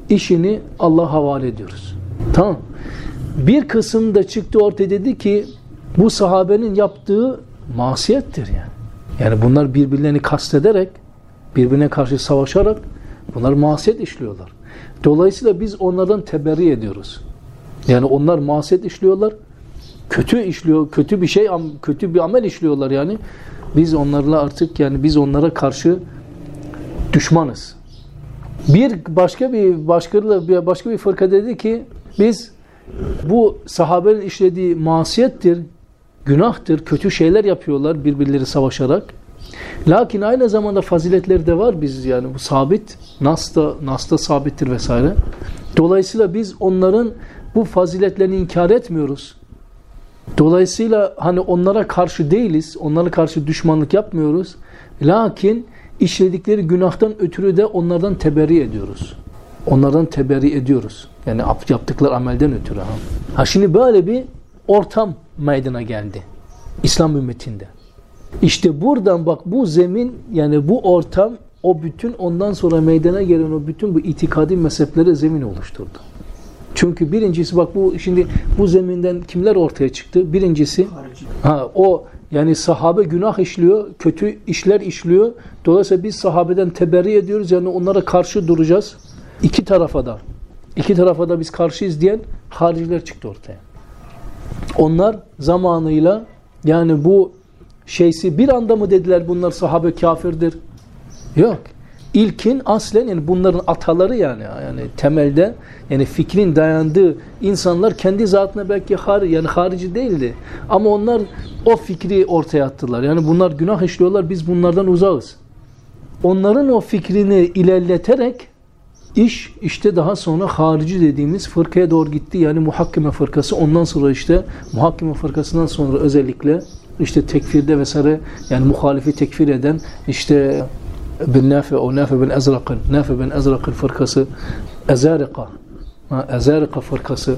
Speaker 2: işini Allah'a havale ediyoruz. Tamam. Bir kısım da çıktı ortaya dedi ki bu sahabenin yaptığı masiyettir yani. Yani bunlar birbirlerini kastederek birbirine karşı savaşarak bunlar masiyet işliyorlar. Dolayısıyla biz onlardan teberri ediyoruz. Yani onlar masiyet işliyorlar. Kötü işliyor, kötü bir şey, kötü bir amel işliyorlar yani. Biz onlarla artık yani biz onlara karşı düşmanız. Bir başka bir başka başka bir fırka dedi ki biz bu sahabenin işlediği masiyettir, günahtır, kötü şeyler yapıyorlar birbirleri savaşarak. Lakin aynı zamanda faziletleri de var biz yani bu sabit. Nas'ta, Nas'ta sabittir vesaire. Dolayısıyla biz onların bu faziletlerini inkar etmiyoruz. Dolayısıyla hani onlara karşı değiliz. Onlara karşı düşmanlık yapmıyoruz. Lakin işledikleri günahtan ötürü de onlardan teberri ediyoruz. Onlardan teberri ediyoruz. Yani yaptıkları amelden ötürü. Ha. şimdi böyle bir ortam meydana geldi. İslam ümmetinde. İşte buradan bak bu zemin yani bu ortam o bütün ondan sonra meydana gelen o bütün bu itikadi mezheplere zemin oluşturdu. Çünkü birincisi bak bu şimdi bu zeminden kimler ortaya çıktı? Birincisi ha, o yani sahabe günah işliyor, kötü işler işliyor. Dolayısıyla biz sahabeden teberri ediyoruz. Yani onlara karşı duracağız. İki tarafa da. iki tarafa da biz karşıyız diyen hariciler çıktı ortaya. Onlar zamanıyla yani bu şeysi bir anda mı dediler bunlar sahabe kafirdir? Yok. İlkin aslen yani bunların ataları yani yani temelde yani fikrin dayandığı insanlar kendi zatına belki har yani harici değildi. Ama onlar o fikri ortaya attılar. Yani bunlar günah işliyorlar biz bunlardan uzağız. Onların o fikrini ilerleterek iş işte daha sonra harici dediğimiz fırkaya doğru gitti. Yani muhakkime fırkası ondan sonra işte muhakkime fırkasından sonra özellikle işte tekfirde vesaire yani muhalifi tekfir eden işte bin Nafi o Nafi bin Ezrak'ın Nafi bin Ezrak'ın fırkası Ezarika Ezarika fırkası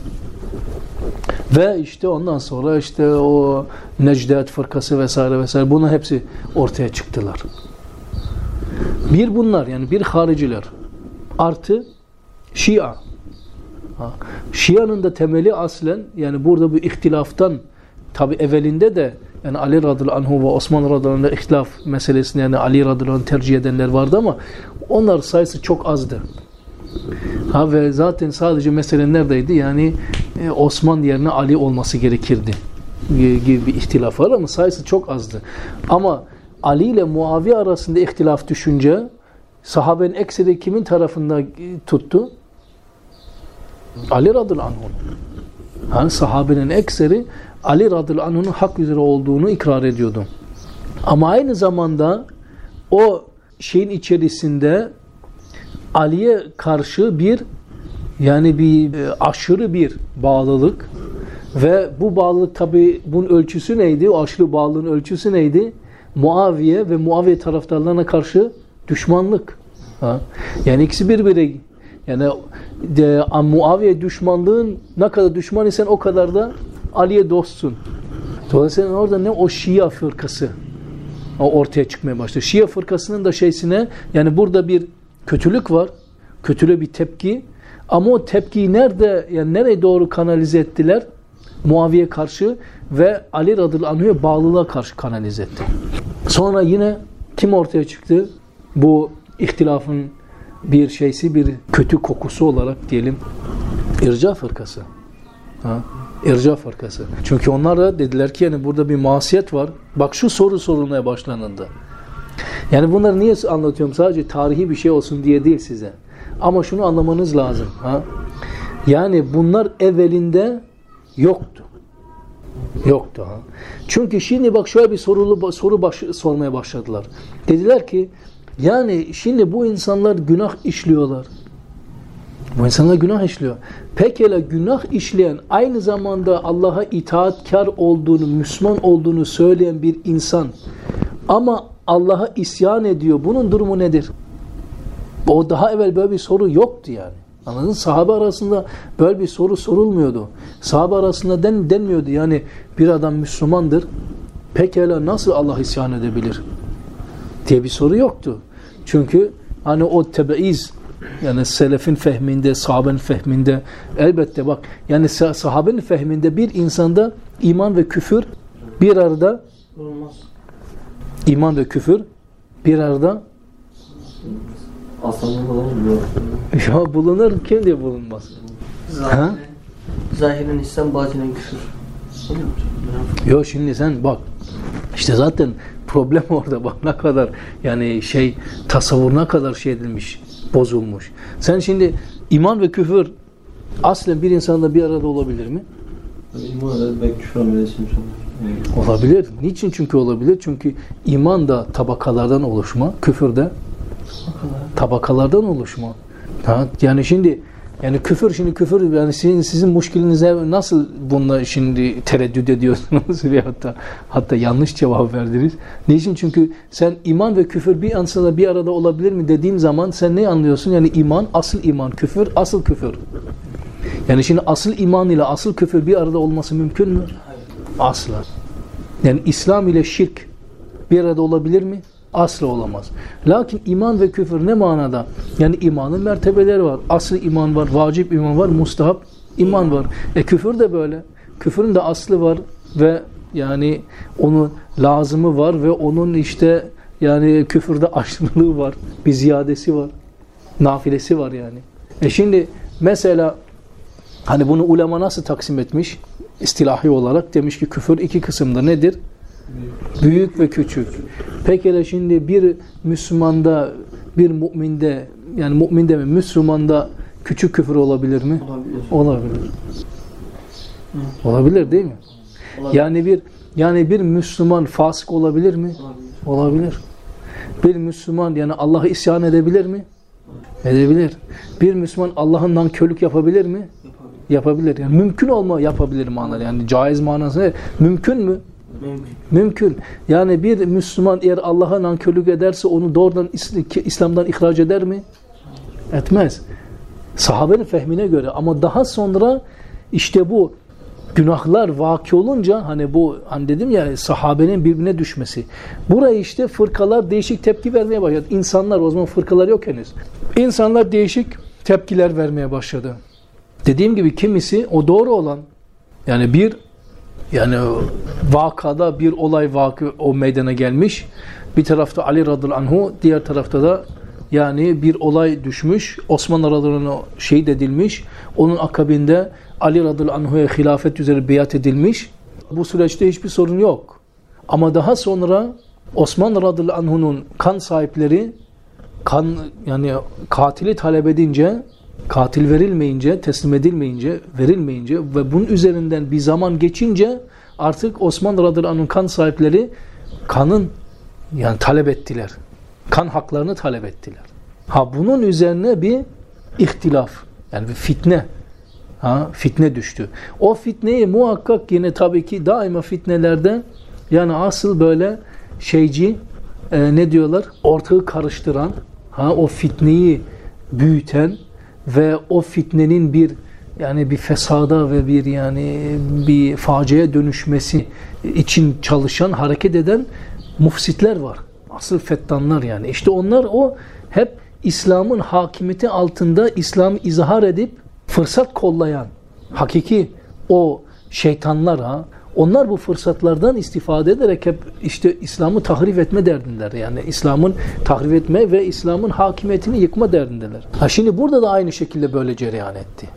Speaker 2: ve işte ondan sonra işte o Necdet fırkası vesaire vesaire bunun hepsi ortaya çıktılar. Bir bunlar yani bir hariciler artı Şia. Şia'nın da temeli aslen yani burada bu ihtilaftan tabi evvelinde de yani Ali radıyallahu anhu ve Osman radıyallahu anh'la ihtilaf meselesini yani Ali radıyallahu anh tercih edenler vardı ama onlar sayısı çok azdı. Ha ve zaten sadece mesele neredeydi? Yani e, Osman yerine Ali olması gerekirdi gibi bir ihtilaf var ama sayısı çok azdı. Ama Ali ile Muaviye arasında ihtilaf düşünce sahabenin ekseri kimin tarafında tuttu? Ali radıyallahu anh. Yani sahabenin ekseri Ali radıyallahu anh'ın hak üzere olduğunu ikrar ediyordu. Ama aynı zamanda o şeyin içerisinde Ali'ye karşı bir yani bir e, aşırı bir bağlılık ve bu bağlılık tabi bunun ölçüsü neydi? O aşırı bağlılığın ölçüsü neydi? Muaviye ve Muaviye taraftarlarına karşı düşmanlık. Ha? Yani ikisi birbirine yani de, Muaviye düşmanlığın ne kadar düşman isen o kadar da Ali'ye dostsun. Dolayısıyla orada ne o Şia fırkası ortaya çıkmaya başladı. Şia fırkasının da şeysine yani burada bir kötülük var. Kötülüğe bir tepki. Ama o tepkiyi nerede yani nereye doğru kanalize ettiler? Muaviye karşı ve Ali radıyallahu anh'a bağlılığa karşı kanalize etti. Sonra yine kim ortaya çıktı? Bu ihtilafın bir şeysi, bir kötü kokusu olarak diyelim irca fırkası. Ha? İrca fırkası. Çünkü onlar da dediler ki yani burada bir masiyet var. Bak şu soru sorulmaya başlanıldı. Yani bunları niye anlatıyorum? Sadece tarihi bir şey olsun diye değil size. Ama şunu anlamanız lazım. Ha? Yani bunlar evvelinde yoktu. Yoktu. Ha? Çünkü şimdi bak şöyle bir sorulu, soru baş, sormaya başladılar. Dediler ki yani şimdi bu insanlar günah işliyorlar. Bu insanlar günah işliyor. Pekala günah işleyen aynı zamanda Allah'a itaatkar olduğunu, Müslüman olduğunu söyleyen bir insan ama Allah'a isyan ediyor. Bunun durumu nedir? O daha evvel böyle bir soru yoktu yani. Anladın? Sahabe arasında böyle bir soru sorulmuyordu. Sahabe arasında den, denmiyordu. Yani bir adam Müslümandır. Pekala nasıl Allah isyan edebilir? diye bir soru yoktu. Çünkü hani o tebeiz yani selefin fehminde, sahabenin fehminde elbette bak yani sahabenin fehminde bir insanda iman ve küfür bir arada
Speaker 3: Olmaz.
Speaker 2: iman ve küfür bir arada ya bulunur kim diye bulunmaz. Ha?
Speaker 3: Zahiren, zahiren İslam, batinen küfür.
Speaker 2: Yok şimdi sen bak işte zaten problem orada bak ne kadar yani şey tasavvur ne kadar şey edilmiş bozulmuş. Sen şimdi iman ve küfür aslen bir insanda bir arada olabilir mi?
Speaker 4: İman belki küfür olur.
Speaker 2: Olabilir. Niçin çünkü olabilir? Çünkü iman da tabakalardan oluşma, küfür de tabakalardan oluşma. Ha? Yani şimdi yani küfür şimdi küfür yani sizin sizin muşkilinize nasıl bununla şimdi tereddüt ediyorsunuz ya hatta hatta yanlış cevap verdiniz. Niçin? Çünkü sen iman ve küfür bir ansada bir arada olabilir mi dediğim zaman sen ne anlıyorsun? Yani iman asıl iman, küfür asıl küfür. Yani şimdi asıl iman ile asıl küfür bir arada olması mümkün mü? Asla. Yani İslam ile şirk bir arada olabilir mi? Asla olamaz. Lakin iman ve küfür ne manada? Yani imanın mertebeleri var. Aslı iman var, vacip iman var, mustahap iman var. E küfür de böyle. Küfürün de aslı var ve yani onun lazımı var ve onun işte yani küfürde aşırılığı var. Bir ziyadesi var. Nafilesi var yani. E şimdi mesela hani bunu ulema nasıl taksim etmiş? İstilahi olarak demiş ki küfür iki kısımda nedir? Büyük ve küçük. Pekala şimdi bir Müslümanda, bir müminde, yani müminde mi, Müslümanda küçük küfür olabilir mi?
Speaker 3: Olabilir.
Speaker 2: Olabilir. Olabilir değil mi?
Speaker 3: Olabilir.
Speaker 2: Yani bir yani bir Müslüman fasık olabilir mi?
Speaker 3: Olabilir.
Speaker 2: Olabilir. Bir Müslüman yani Allah'a isyan edebilir mi? Edebilir. Bir Müslüman Allah'ın nankörlük yapabilir mi?
Speaker 3: Yapabilir.
Speaker 2: Yapabilir. Yani mümkün olma yapabilir manada. Yani caiz manası ne? Mümkün mü?
Speaker 3: Mümkün.
Speaker 2: Yani bir Müslüman eğer Allah'a nankörlük ederse onu doğrudan İs- İslam'dan ihraç eder mi? Etmez. Sahabenin fehmine göre ama daha sonra işte bu günahlar vaki olunca hani bu hani dedim ya sahabenin birbirine düşmesi. Buraya işte fırkalar değişik tepki vermeye başladı. İnsanlar o zaman fırkalar yok henüz. İnsanlar değişik tepkiler vermeye başladı. Dediğim gibi kimisi o doğru olan yani bir yani vakada bir olay vakı o meydana gelmiş. Bir tarafta Ali radıyallahu anhu, diğer tarafta da yani bir olay düşmüş. Osman radıyallahu şehit edilmiş. Onun akabinde Ali radıyallahu anhu'ya hilafet üzere beyat edilmiş. Bu süreçte hiçbir sorun yok. Ama daha sonra Osman radıyallahu anhu'nun kan sahipleri kan yani katili talep edince katil verilmeyince, teslim edilmeyince, verilmeyince ve bunun üzerinden bir zaman geçince artık Osman radıyallahu anh'ın kan sahipleri kanın yani talep ettiler. Kan haklarını talep ettiler. Ha bunun üzerine bir ihtilaf yani bir fitne ha fitne düştü. O fitneyi muhakkak yine tabii ki daima fitnelerde yani asıl böyle şeyci e, ne diyorlar? Ortağı karıştıran ha o fitneyi büyüten ve o fitnenin bir yani bir fesada ve bir yani bir faciaya dönüşmesi için çalışan, hareket eden mufsitler var. Asıl fettanlar yani. İşte onlar o hep İslam'ın hakimiyeti altında İslam'ı izhar edip fırsat kollayan hakiki o şeytanlar ha onlar bu fırsatlardan istifade ederek hep işte İslam'ı tahrif etme derdindeler. Yani İslam'ın tahrif etme ve İslam'ın hakimiyetini yıkma derdindeler. Ha şimdi burada da aynı şekilde böyle cereyan etti.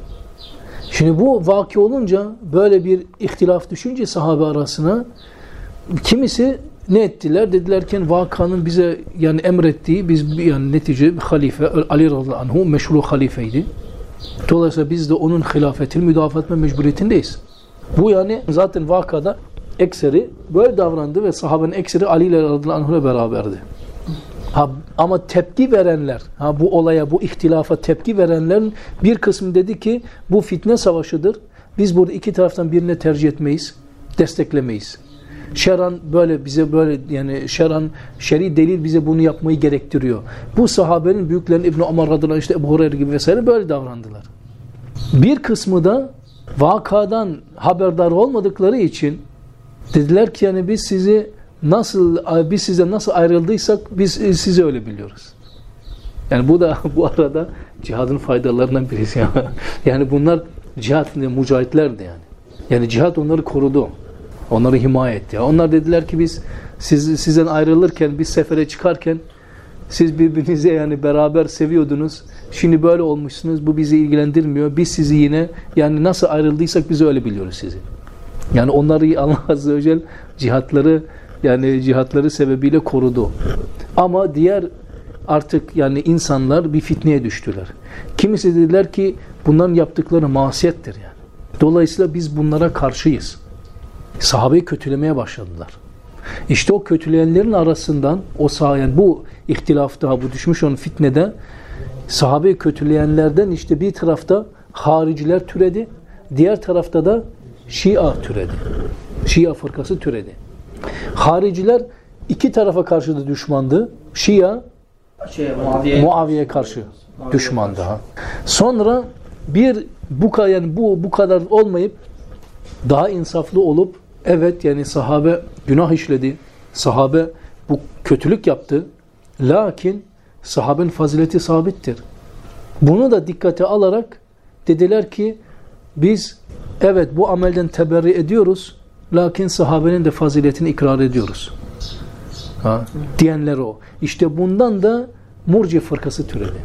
Speaker 2: Şimdi bu vaki olunca böyle bir ihtilaf düşünce sahabe arasına kimisi ne ettiler? Dediler ki vakanın bize yani emrettiği biz yani netice halife Ali radıyallahu anhu meşru halifeydi. Dolayısıyla biz de onun hilafetini müdafaa etme mecburiyetindeyiz. Bu yani zaten vakada ekseri böyle davrandı ve sahabenin ekseri Ali ile radıyallahu ile beraberdi. Ha, ama tepki verenler, ha, bu olaya, bu ihtilafa tepki verenlerin bir kısmı dedi ki bu fitne savaşıdır. Biz burada iki taraftan birine tercih etmeyiz, desteklemeyiz. Şeran böyle bize böyle yani şeran şer'i delil bize bunu yapmayı gerektiriyor. Bu sahabenin büyüklerin İbn Ömer radıyallahu işte Ebu Hureyre gibi vesaire böyle davrandılar. Bir kısmı da vakadan haberdar olmadıkları için dediler ki yani biz sizi nasıl biz size nasıl ayrıldıysak biz sizi öyle biliyoruz. Yani bu da bu arada cihadın faydalarından birisi. Yani, bunlar cihat mücahitlerdi yani. Yani cihat onları korudu. Onları himaye etti. Onlar dediler ki biz siz, sizden ayrılırken biz sefere çıkarken siz birbirinize yani beraber seviyordunuz. Şimdi böyle olmuşsunuz. Bu bizi ilgilendirmiyor. Biz sizi yine yani nasıl ayrıldıysak biz öyle biliyoruz sizi. Yani onları Allah Azze ve Celle cihatları yani cihatları sebebiyle korudu. Ama diğer artık yani insanlar bir fitneye düştüler. Kimisi dediler ki bunların yaptıkları masiyettir yani. Dolayısıyla biz bunlara karşıyız. Sahabeyi kötülemeye başladılar. İşte o kötüleyenlerin arasından o sağ yani bu ihtilafta bu düşmüş olan fitnede sahabeyi kötüleyenlerden işte bir tarafta hariciler türedi. Diğer tarafta da Şia türedi. Şia fırkası türedi. Hariciler iki tarafa karşı da düşmandı. Şia
Speaker 3: Şey, Muaviye.
Speaker 2: Muaviye'ye karşı düşmandı. Ha. Sonra bir bu kadar yani bu bu kadar olmayıp daha insaflı olup evet yani sahabe günah işledi. Sahabe bu kötülük yaptı. Lakin sahabenin fazileti sabittir. Bunu da dikkate alarak dediler ki biz evet bu amelden teberri ediyoruz. Lakin sahabenin de faziletini ikrar ediyoruz. Ha? Diyenler o. İşte bundan da Murci fırkası türedi.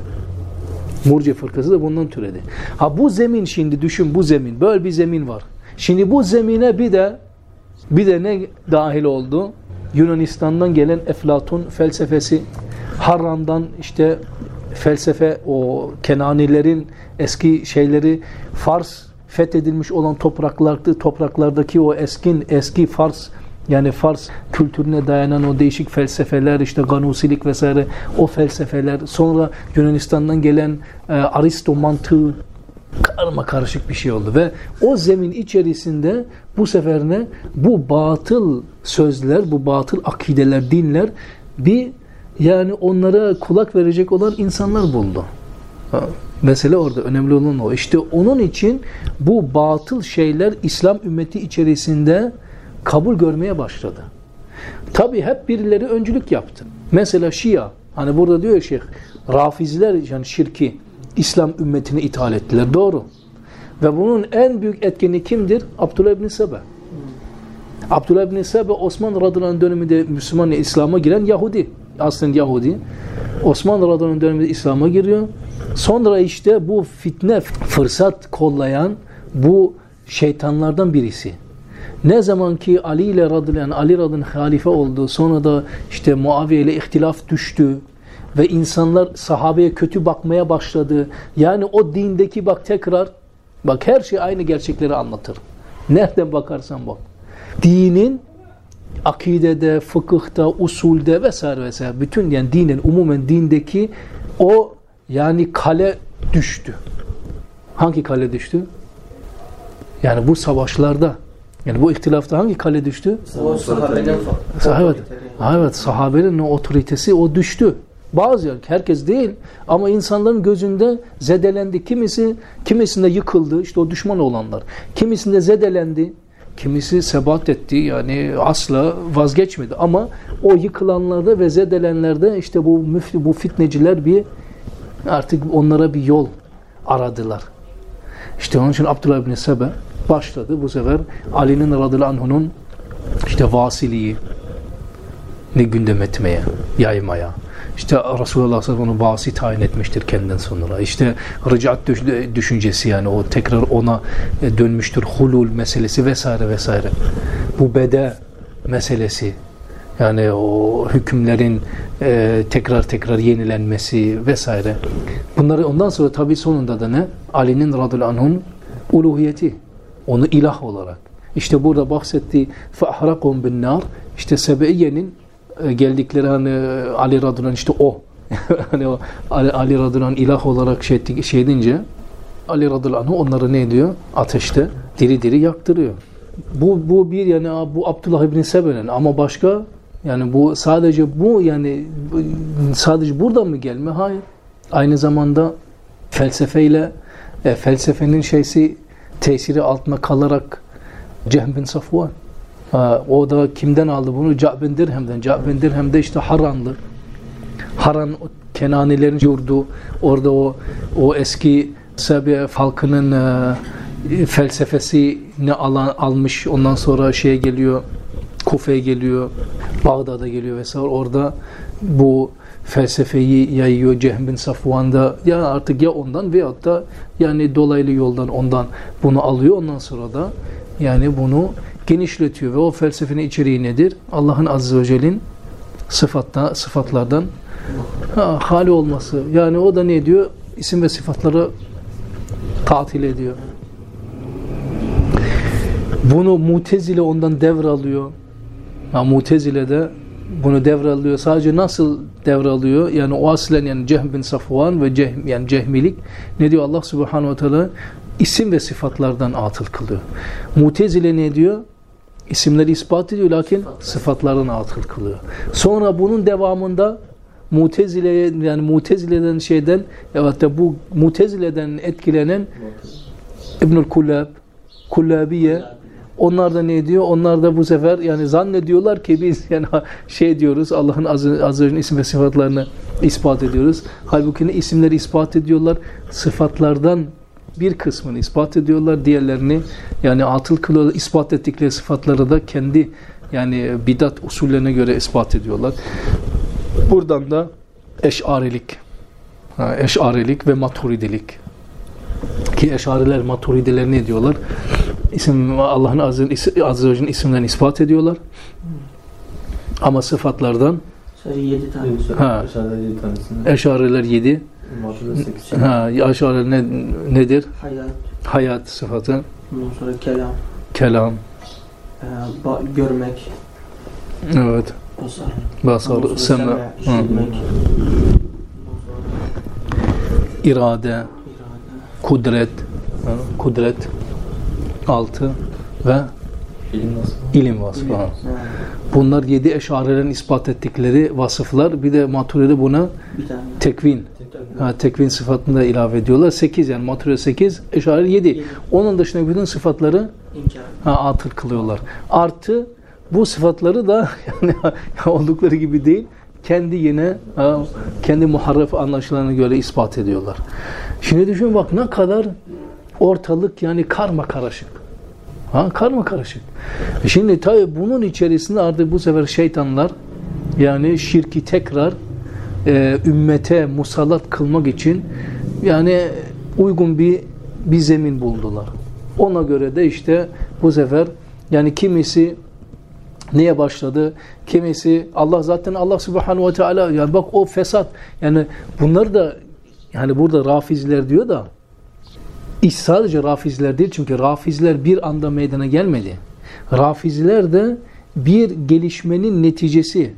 Speaker 2: Murci fırkası da bundan türedi. Ha bu zemin şimdi düşün bu zemin. Böyle bir zemin var. Şimdi bu zemine bir de bir de ne dahil oldu? Yunanistan'dan gelen Eflatun felsefesi, Harran'dan işte felsefe, o Kenanilerin eski şeyleri, Fars fethedilmiş olan topraklarda, topraklardaki o eskin, eski Fars yani Fars kültürüne dayanan o değişik felsefeler, işte Ganusilik vesaire o felsefeler, sonra Yunanistan'dan gelen e, Aristo mantığı karma karışık bir şey oldu ve o zemin içerisinde bu sefer ne? Bu batıl sözler, bu batıl akideler, dinler bir yani onlara kulak verecek olan insanlar buldu. Ha, Mesele orada önemli olan o. İşte onun için bu batıl şeyler İslam ümmeti içerisinde kabul görmeye başladı. Tabi hep birileri öncülük yaptı. Mesela Şia, hani burada diyor ya şeyh, Rafiziler yani şirki İslam ümmetine ithal ettiler. Doğru. Ve bunun en büyük etkeni kimdir? Abdullah ibn Sebe. Abdullah ibn Sebe Osmanlı radıyallahu anh döneminde Müslüman İslam'a giren Yahudi. Aslında Yahudi. Osmanlı anh döneminde İslam'a giriyor. Sonra işte bu fitne, fırsat kollayan bu şeytanlardan birisi. Ne zaman ki Ali ile radıyallahu Ali radıyallahu halife oldu, sonra da işte Muaviye ile ihtilaf düştü ve insanlar sahabeye kötü bakmaya başladı. Yani o dindeki bak tekrar, bak her şey aynı gerçekleri anlatır. Nereden bakarsan bak. Dinin akidede, fıkıhta, usulde vesaire vesaire bütün yani dinin umumen dindeki o yani kale düştü. Hangi kale düştü? Yani bu savaşlarda yani bu ihtilafta hangi kale düştü?
Speaker 3: Sahabeden farklı.
Speaker 2: Evet. Evet, sahabenin otoritesi o düştü. Bazı yer, herkes değil ama insanların gözünde zedelendi. Kimisi kimisinde yıkıldı işte o düşman olanlar. Kimisinde zedelendi. Kimisi sebat etti yani asla vazgeçmedi ama o yıkılanlarda ve zedelenlerde işte bu müfti, bu fitneciler bir artık onlara bir yol aradılar. İşte onun için Abdullah ibn Sebe başladı bu sefer Ali'nin radıyallahu anh'unun işte vasiliği ne gündem etmeye, yaymaya. İşte Resulullah sallallahu aleyhi ve sellem onu vasi tayin etmiştir kendinden sonra. İşte rıcaat düşüncesi yani o tekrar ona e, dönmüştür. Hulul meselesi vesaire vesaire. Bu bede meselesi yani o hükümlerin e, tekrar tekrar yenilenmesi vesaire. Bunları ondan sonra tabi sonunda da ne? Ali'nin radıyallahu anh'un uluhiyeti. Onu ilah olarak. İşte burada bahsettiği فَاَحْرَقُمْ بِالنَّارِ işte Sebeiye'nin e, geldikleri hani Ali radıyallahu anh işte o. hani o Ali, Ali anh ilah olarak şey, şey edince Ali anh onları ne ediyor? Ateşte diri diri yaktırıyor. Bu, bu bir yani bu Abdullah ibn Sebe'nin ama başka yani bu sadece bu yani sadece buradan mı gelme? Hayır. Aynı zamanda felsefeyle e, felsefenin şeysi tesiri altına kalarak Cehm bin Safvan O da kimden aldı bunu? Ca'bin Dirhem'den. Ca'bin Dirhem de işte Haranlı. Haran Kenanilerin yurdu. Orada o o eski Sabi halkının e, felsefesini alan, almış. Ondan sonra şeye geliyor. Kufe'ye geliyor. Bağdat'a geliyor vesaire. Orada bu felsefeyi yayıyor Cehm bin Safvan'da ya artık ya ondan veyahut da yani dolaylı yoldan ondan bunu alıyor ondan sonra da yani bunu genişletiyor ve o felsefenin içeriği nedir? Allah'ın Azze ve Celle'in sıfatta, sıfatlardan ha, hali olması. Yani o da ne diyor? İsim ve sıfatları tatil ediyor. Bunu Mutezile ondan devralıyor. Ha, Mutezile de bunu devralıyor. Sadece nasıl devralıyor? Yani o aslen yani Cehm bin Safvan ve Cehm, yani Cehmilik ne diyor Allah Subhanahu ve Teala isim ve sıfatlardan atıl kılıyor. Mutezile ne diyor? İsimleri ispat ediyor lakin sıfatlardan atıl kılıyor. Sonra bunun devamında Mutezile'ye yani Mutezile'den şeyden evet de bu Mutezile'den etkilenen İbnül Kullab, Kullabiye onlar da ne diyor? Onlar da bu sefer yani zannediyorlar ki biz yani şey diyoruz Allah'ın az önce isim ve sıfatlarını ispat ediyoruz. Halbuki ne isimleri ispat ediyorlar? Sıfatlardan bir kısmını ispat ediyorlar. Diğerlerini yani atıl kılıyorlar. ispat ettikleri sıfatları da kendi yani bidat usullerine göre ispat ediyorlar. Buradan da eşarilik eşarilik ve maturidilik ki eşariler maturidiler ne diyorlar? İsim Allah'ın azze ve celle'nin isimlerini ispat ediyorlar. Ama sıfatlardan
Speaker 3: Sadece yedi tane.
Speaker 2: Ha.
Speaker 4: 7
Speaker 2: eşariler 7.
Speaker 4: 8.
Speaker 2: Ha, aşariler ne, nedir?
Speaker 3: Hayat.
Speaker 2: Hayat sıfatı,
Speaker 3: Ondan sonra kelam.
Speaker 2: kelam,
Speaker 3: e, ba- görmek.
Speaker 2: evet,
Speaker 3: Basar.
Speaker 2: basar,
Speaker 3: sonra
Speaker 2: irade,
Speaker 3: irade.
Speaker 2: kudret, kudret, altı ve
Speaker 4: İlim nasıl?
Speaker 2: ilim vasfı. ha. Bunlar yedi eşarilerin ispat ettikleri vasıflar. Bir de maturidi buna
Speaker 3: Bir tane.
Speaker 2: tekvin, ha, tekvin sıfatını da ilave ediyorlar. Sekiz yani maturidi sekiz, eşari yedi. Onun dışında bütün sıfatları ha, atıl kılıyorlar. Artı bu sıfatları da yani oldukları gibi değil, kendi yine ha, kendi muharref anlaşılarına göre ispat ediyorlar. Şimdi düşün bak ne kadar ortalık yani karma karışık. Ha, karma karışık. E Şimdi tabi bunun içerisinde artık bu sefer şeytanlar yani şirki tekrar e, ümmete musallat kılmak için yani uygun bir bir zemin buldular. Ona göre de işte bu sefer yani kimisi neye başladı? Kimisi Allah zaten Allah Subhanahu ve Teala yani bak o fesat yani bunları da yani burada rafizler diyor da iş sadece rafizler değil çünkü rafizler bir anda meydana gelmedi. Rafizler de bir gelişmenin neticesi.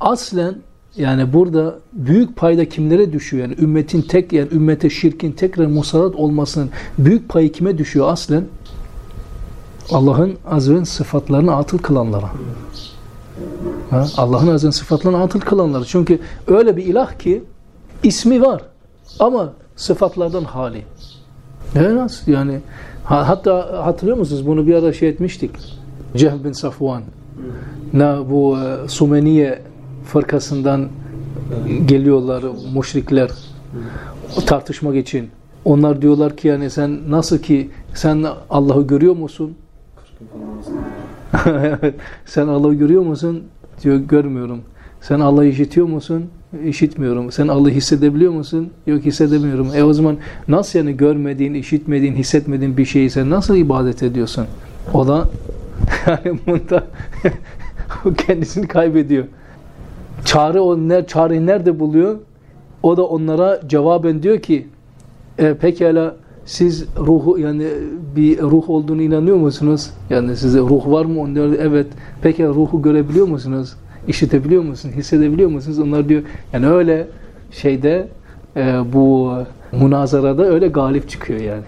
Speaker 2: Aslen yani burada büyük payda kimlere düşüyor? Yani ümmetin tek yani ümmete şirkin tekrar musallat olmasının büyük payı kime düşüyor aslen? Allah'ın azın sıfatlarını atıl kılanlara. Allah'ın azın sıfatlarını atıl kılanlara. Çünkü öyle bir ilah ki ismi var ama sıfatlardan hali. Yani ha- hatta hatırlıyor musunuz bunu bir ara şey etmiştik. Cehl bin Safvan ne bu e, Sumeniye fırkasından geliyorlar müşrikler tartışmak için. Onlar diyorlar ki yani sen nasıl ki sen Allah'ı görüyor musun? Sen Allah'ı görüyor musun? Diyor görmüyorum. Sen Allah'ı işitiyor musun? İşitmiyorum. Sen Allah'ı hissedebiliyor musun? Yok hissedemiyorum. E o zaman nasıl yani görmediğin, işitmediğin, hissetmediğin bir şeyi sen nasıl ibadet ediyorsun? O da yani bunda kendisini kaybediyor. Çare o ne çareyi nerede buluyor? O da onlara cevaben diyor ki e, pekala siz ruhu yani bir ruh olduğunu inanıyor musunuz? Yani size ruh var mı? Onlar evet. Peki ruhu görebiliyor musunuz? İşitebiliyor musunuz? Hissedebiliyor musunuz? Onlar diyor yani öyle şeyde e, bu münazarada öyle galip çıkıyor yani.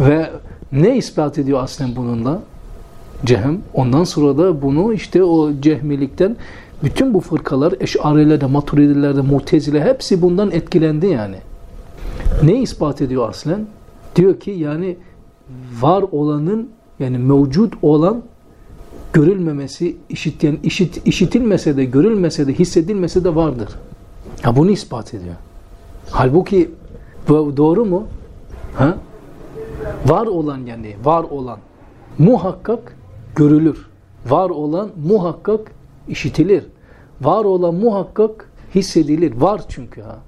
Speaker 2: Ve ne ispat ediyor aslen bununla? Cehem. Ondan sonra da bunu işte o cehmilikten bütün bu fırkalar Eş'arilerde, Maturidilerde, Mutezile hepsi bundan etkilendi yani. Ne ispat ediyor aslen? Diyor ki yani var olanın yani mevcut olan görülmemesi, işiten, işit, işitilmese de, görülmese de, hissedilmese de vardır. Ha bunu ispat ediyor. Halbuki bu doğru mu? Ha? Var olan yani, var olan muhakkak görülür. Var olan muhakkak işitilir. Var olan muhakkak hissedilir. Var çünkü ha.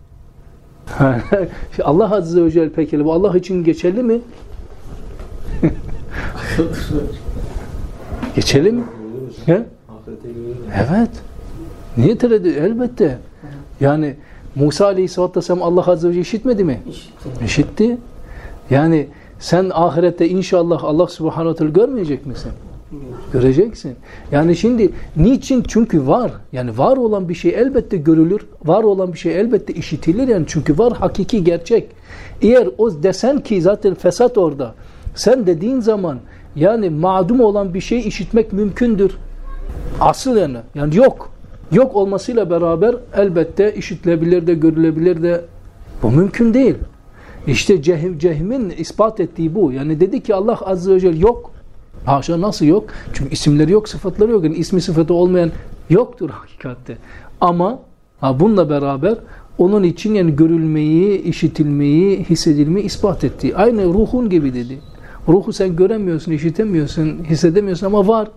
Speaker 2: Allah Azze ve Celle peki bu Allah için geçerli mi? geçerli mi? He? Evet. Niye tereddüt? Elbette. Yani Musa Aleyhisselatü Vesselam Allah Azze ve Celle işitmedi mi?
Speaker 3: İşitti.
Speaker 2: İşitti. Yani sen ahirette inşallah Allah Subhanahu Teala görmeyecek misin? Göreceksin. Yani şimdi niçin? Çünkü var. Yani var olan bir şey elbette görülür. Var olan bir şey elbette işitilir. Yani çünkü var hakiki gerçek. Eğer o desen ki zaten fesat orada. Sen dediğin zaman yani madum olan bir şey işitmek mümkündür. Asıl yani. Yani yok. Yok olmasıyla beraber elbette işitilebilir de görülebilir de bu mümkün değil. İşte Cehim, Cehim'in ispat ettiği bu. Yani dedi ki Allah Azze ve Celle yok. Haşa nasıl yok? Çünkü isimleri yok, sıfatları yok. Yani ismi sıfatı olmayan yoktur hakikatte. Ama ha bununla beraber onun için yani görülmeyi, işitilmeyi, hissedilmeyi ispat etti. Aynı ruhun gibi dedi. Ruhu sen göremiyorsun, işitemiyorsun, hissedemiyorsun ama var.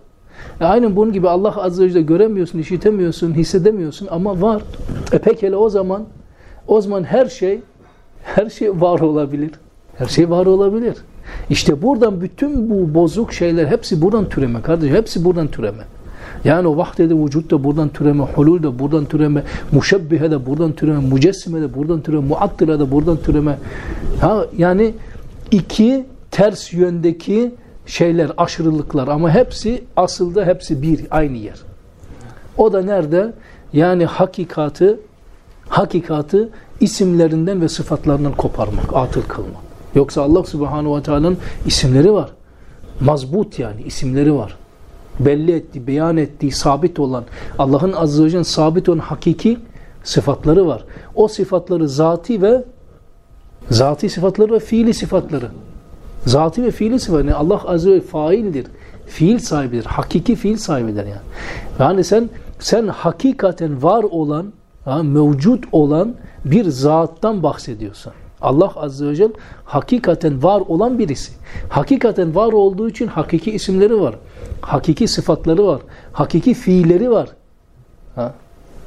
Speaker 2: E aynen bunun gibi Allah Azze ve Celle göremiyorsun, işitemiyorsun, hissedemiyorsun ama var. E pekala o zaman o zaman her şey her şey var olabilir. Her şey var olabilir. İşte buradan bütün bu bozuk şeyler hepsi buradan türeme kardeşim. Hepsi buradan türeme. Yani o vahdede vücut da buradan türeme, hulul de buradan türeme, muşebbihe de buradan türeme, mücessime de buradan türeme, muattile de buradan türeme. Ha, yani iki ters yöndeki şeyler, aşırılıklar ama hepsi aslında hepsi bir, aynı yer. O da nerede? Yani hakikatı hakikatı isimlerinden ve sıfatlarından koparmak, atıl kılmak. Yoksa Allah Subhanahu ve Teala'nın isimleri var. Mazbut yani isimleri var. Belli ettiği, beyan ettiği, sabit olan Allah'ın Azze ve Celle'nin sabit olan hakiki sıfatları var. O sıfatları zati ve zati sıfatları ve fiili sıfatları. Zati ve fiili sıfatları. Yani Allah Azze ve Celle faildir. Fiil sahibidir. Hakiki fiil sahibidir yani. Yani sen sen hakikaten var olan, ha, mevcut olan bir zattan bahsediyorsun. Allah Azze ve Celle hakikaten var olan birisi. Hakikaten var olduğu için hakiki isimleri var. Hakiki sıfatları var. Hakiki fiilleri var. Ha?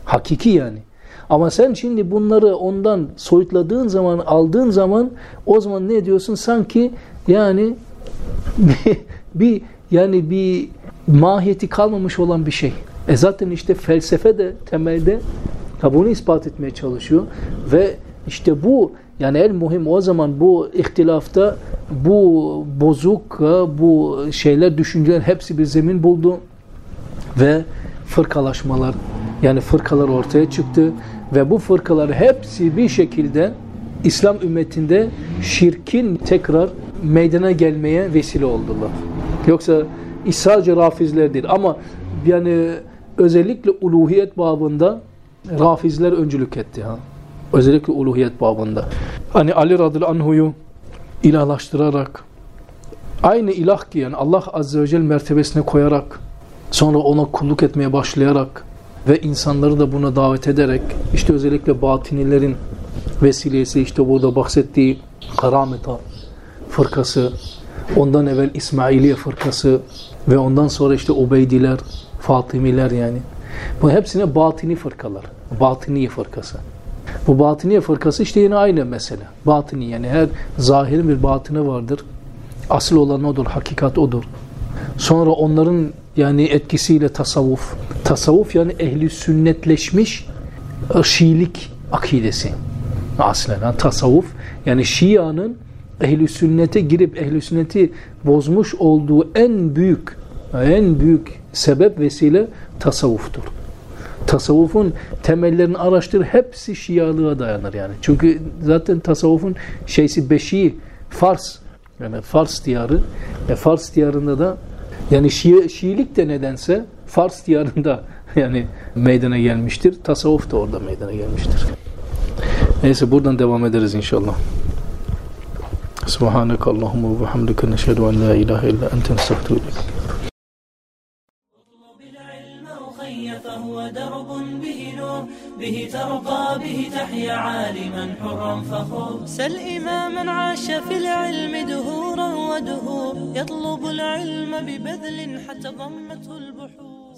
Speaker 2: Hakiki yani. Ama sen şimdi bunları ondan soyutladığın zaman, aldığın zaman o zaman ne diyorsun? Sanki yani bir, bir yani bir mahiyeti kalmamış olan bir şey. E zaten işte felsefe de temelde bunu ispat etmeye çalışıyor ve işte bu yani el muhim o zaman bu ihtilafta bu bozuk bu şeyler düşünceler hepsi bir zemin buldu ve fırkalaşmalar yani fırkalar ortaya çıktı ve bu fırkalar hepsi bir şekilde İslam ümmetinde şirkin tekrar meydana gelmeye vesile oldular. Yoksa sadece rafizler değil ama yani özellikle uluhiyet babında rafizler öncülük etti. Ha. Özellikle uluhiyet babında. Hani Ali radıyallahu anhu'yu ilahlaştırarak aynı ilah ki yani Allah azze ve celle mertebesine koyarak sonra ona kulluk etmeye başlayarak ve insanları da buna davet ederek işte özellikle batinilerin vesilesi işte burada bahsettiği Karameta fırkası ondan evvel İsmailiye fırkası ve ondan sonra işte Ubeydiler, Fatimiler yani. Bu hepsine batini fırkalar. Batiniye fırkası. Bu batiniye fırkası işte yine aynı mesele. Batini yani her zahirin bir batını vardır. Asıl olan odur, hakikat odur. Sonra onların yani etkisiyle tasavvuf. Tasavvuf yani ehli sünnetleşmiş Şiilik akidesi. Aslen yani tasavvuf yani Şia'nın ehli sünnete girip ehli sünneti bozmuş olduğu en büyük en büyük sebep vesile tasavvuftur. Tasavvufun temellerini araştır hepsi Şialığa dayanır yani. Çünkü zaten tasavvufun şeysi beşiği Fars yani Fars diyarı e Fars diyarında da yani Şii, Şiilik de nedense Fars diyarında yani meydana gelmiştir. Tasavvuf da orada meydana gelmiştir. Neyse buradan devam ederiz inşallah. Subhaneke Allahumma ve hamdike neşhedü en la ilahe illa ente nestağfiruke.
Speaker 1: به ترقى به تحيا عالما حرا فخور. سل إماما عاش في العلم دهورا ودهور. يطلب العلم ببذل حتى ضمته البحور.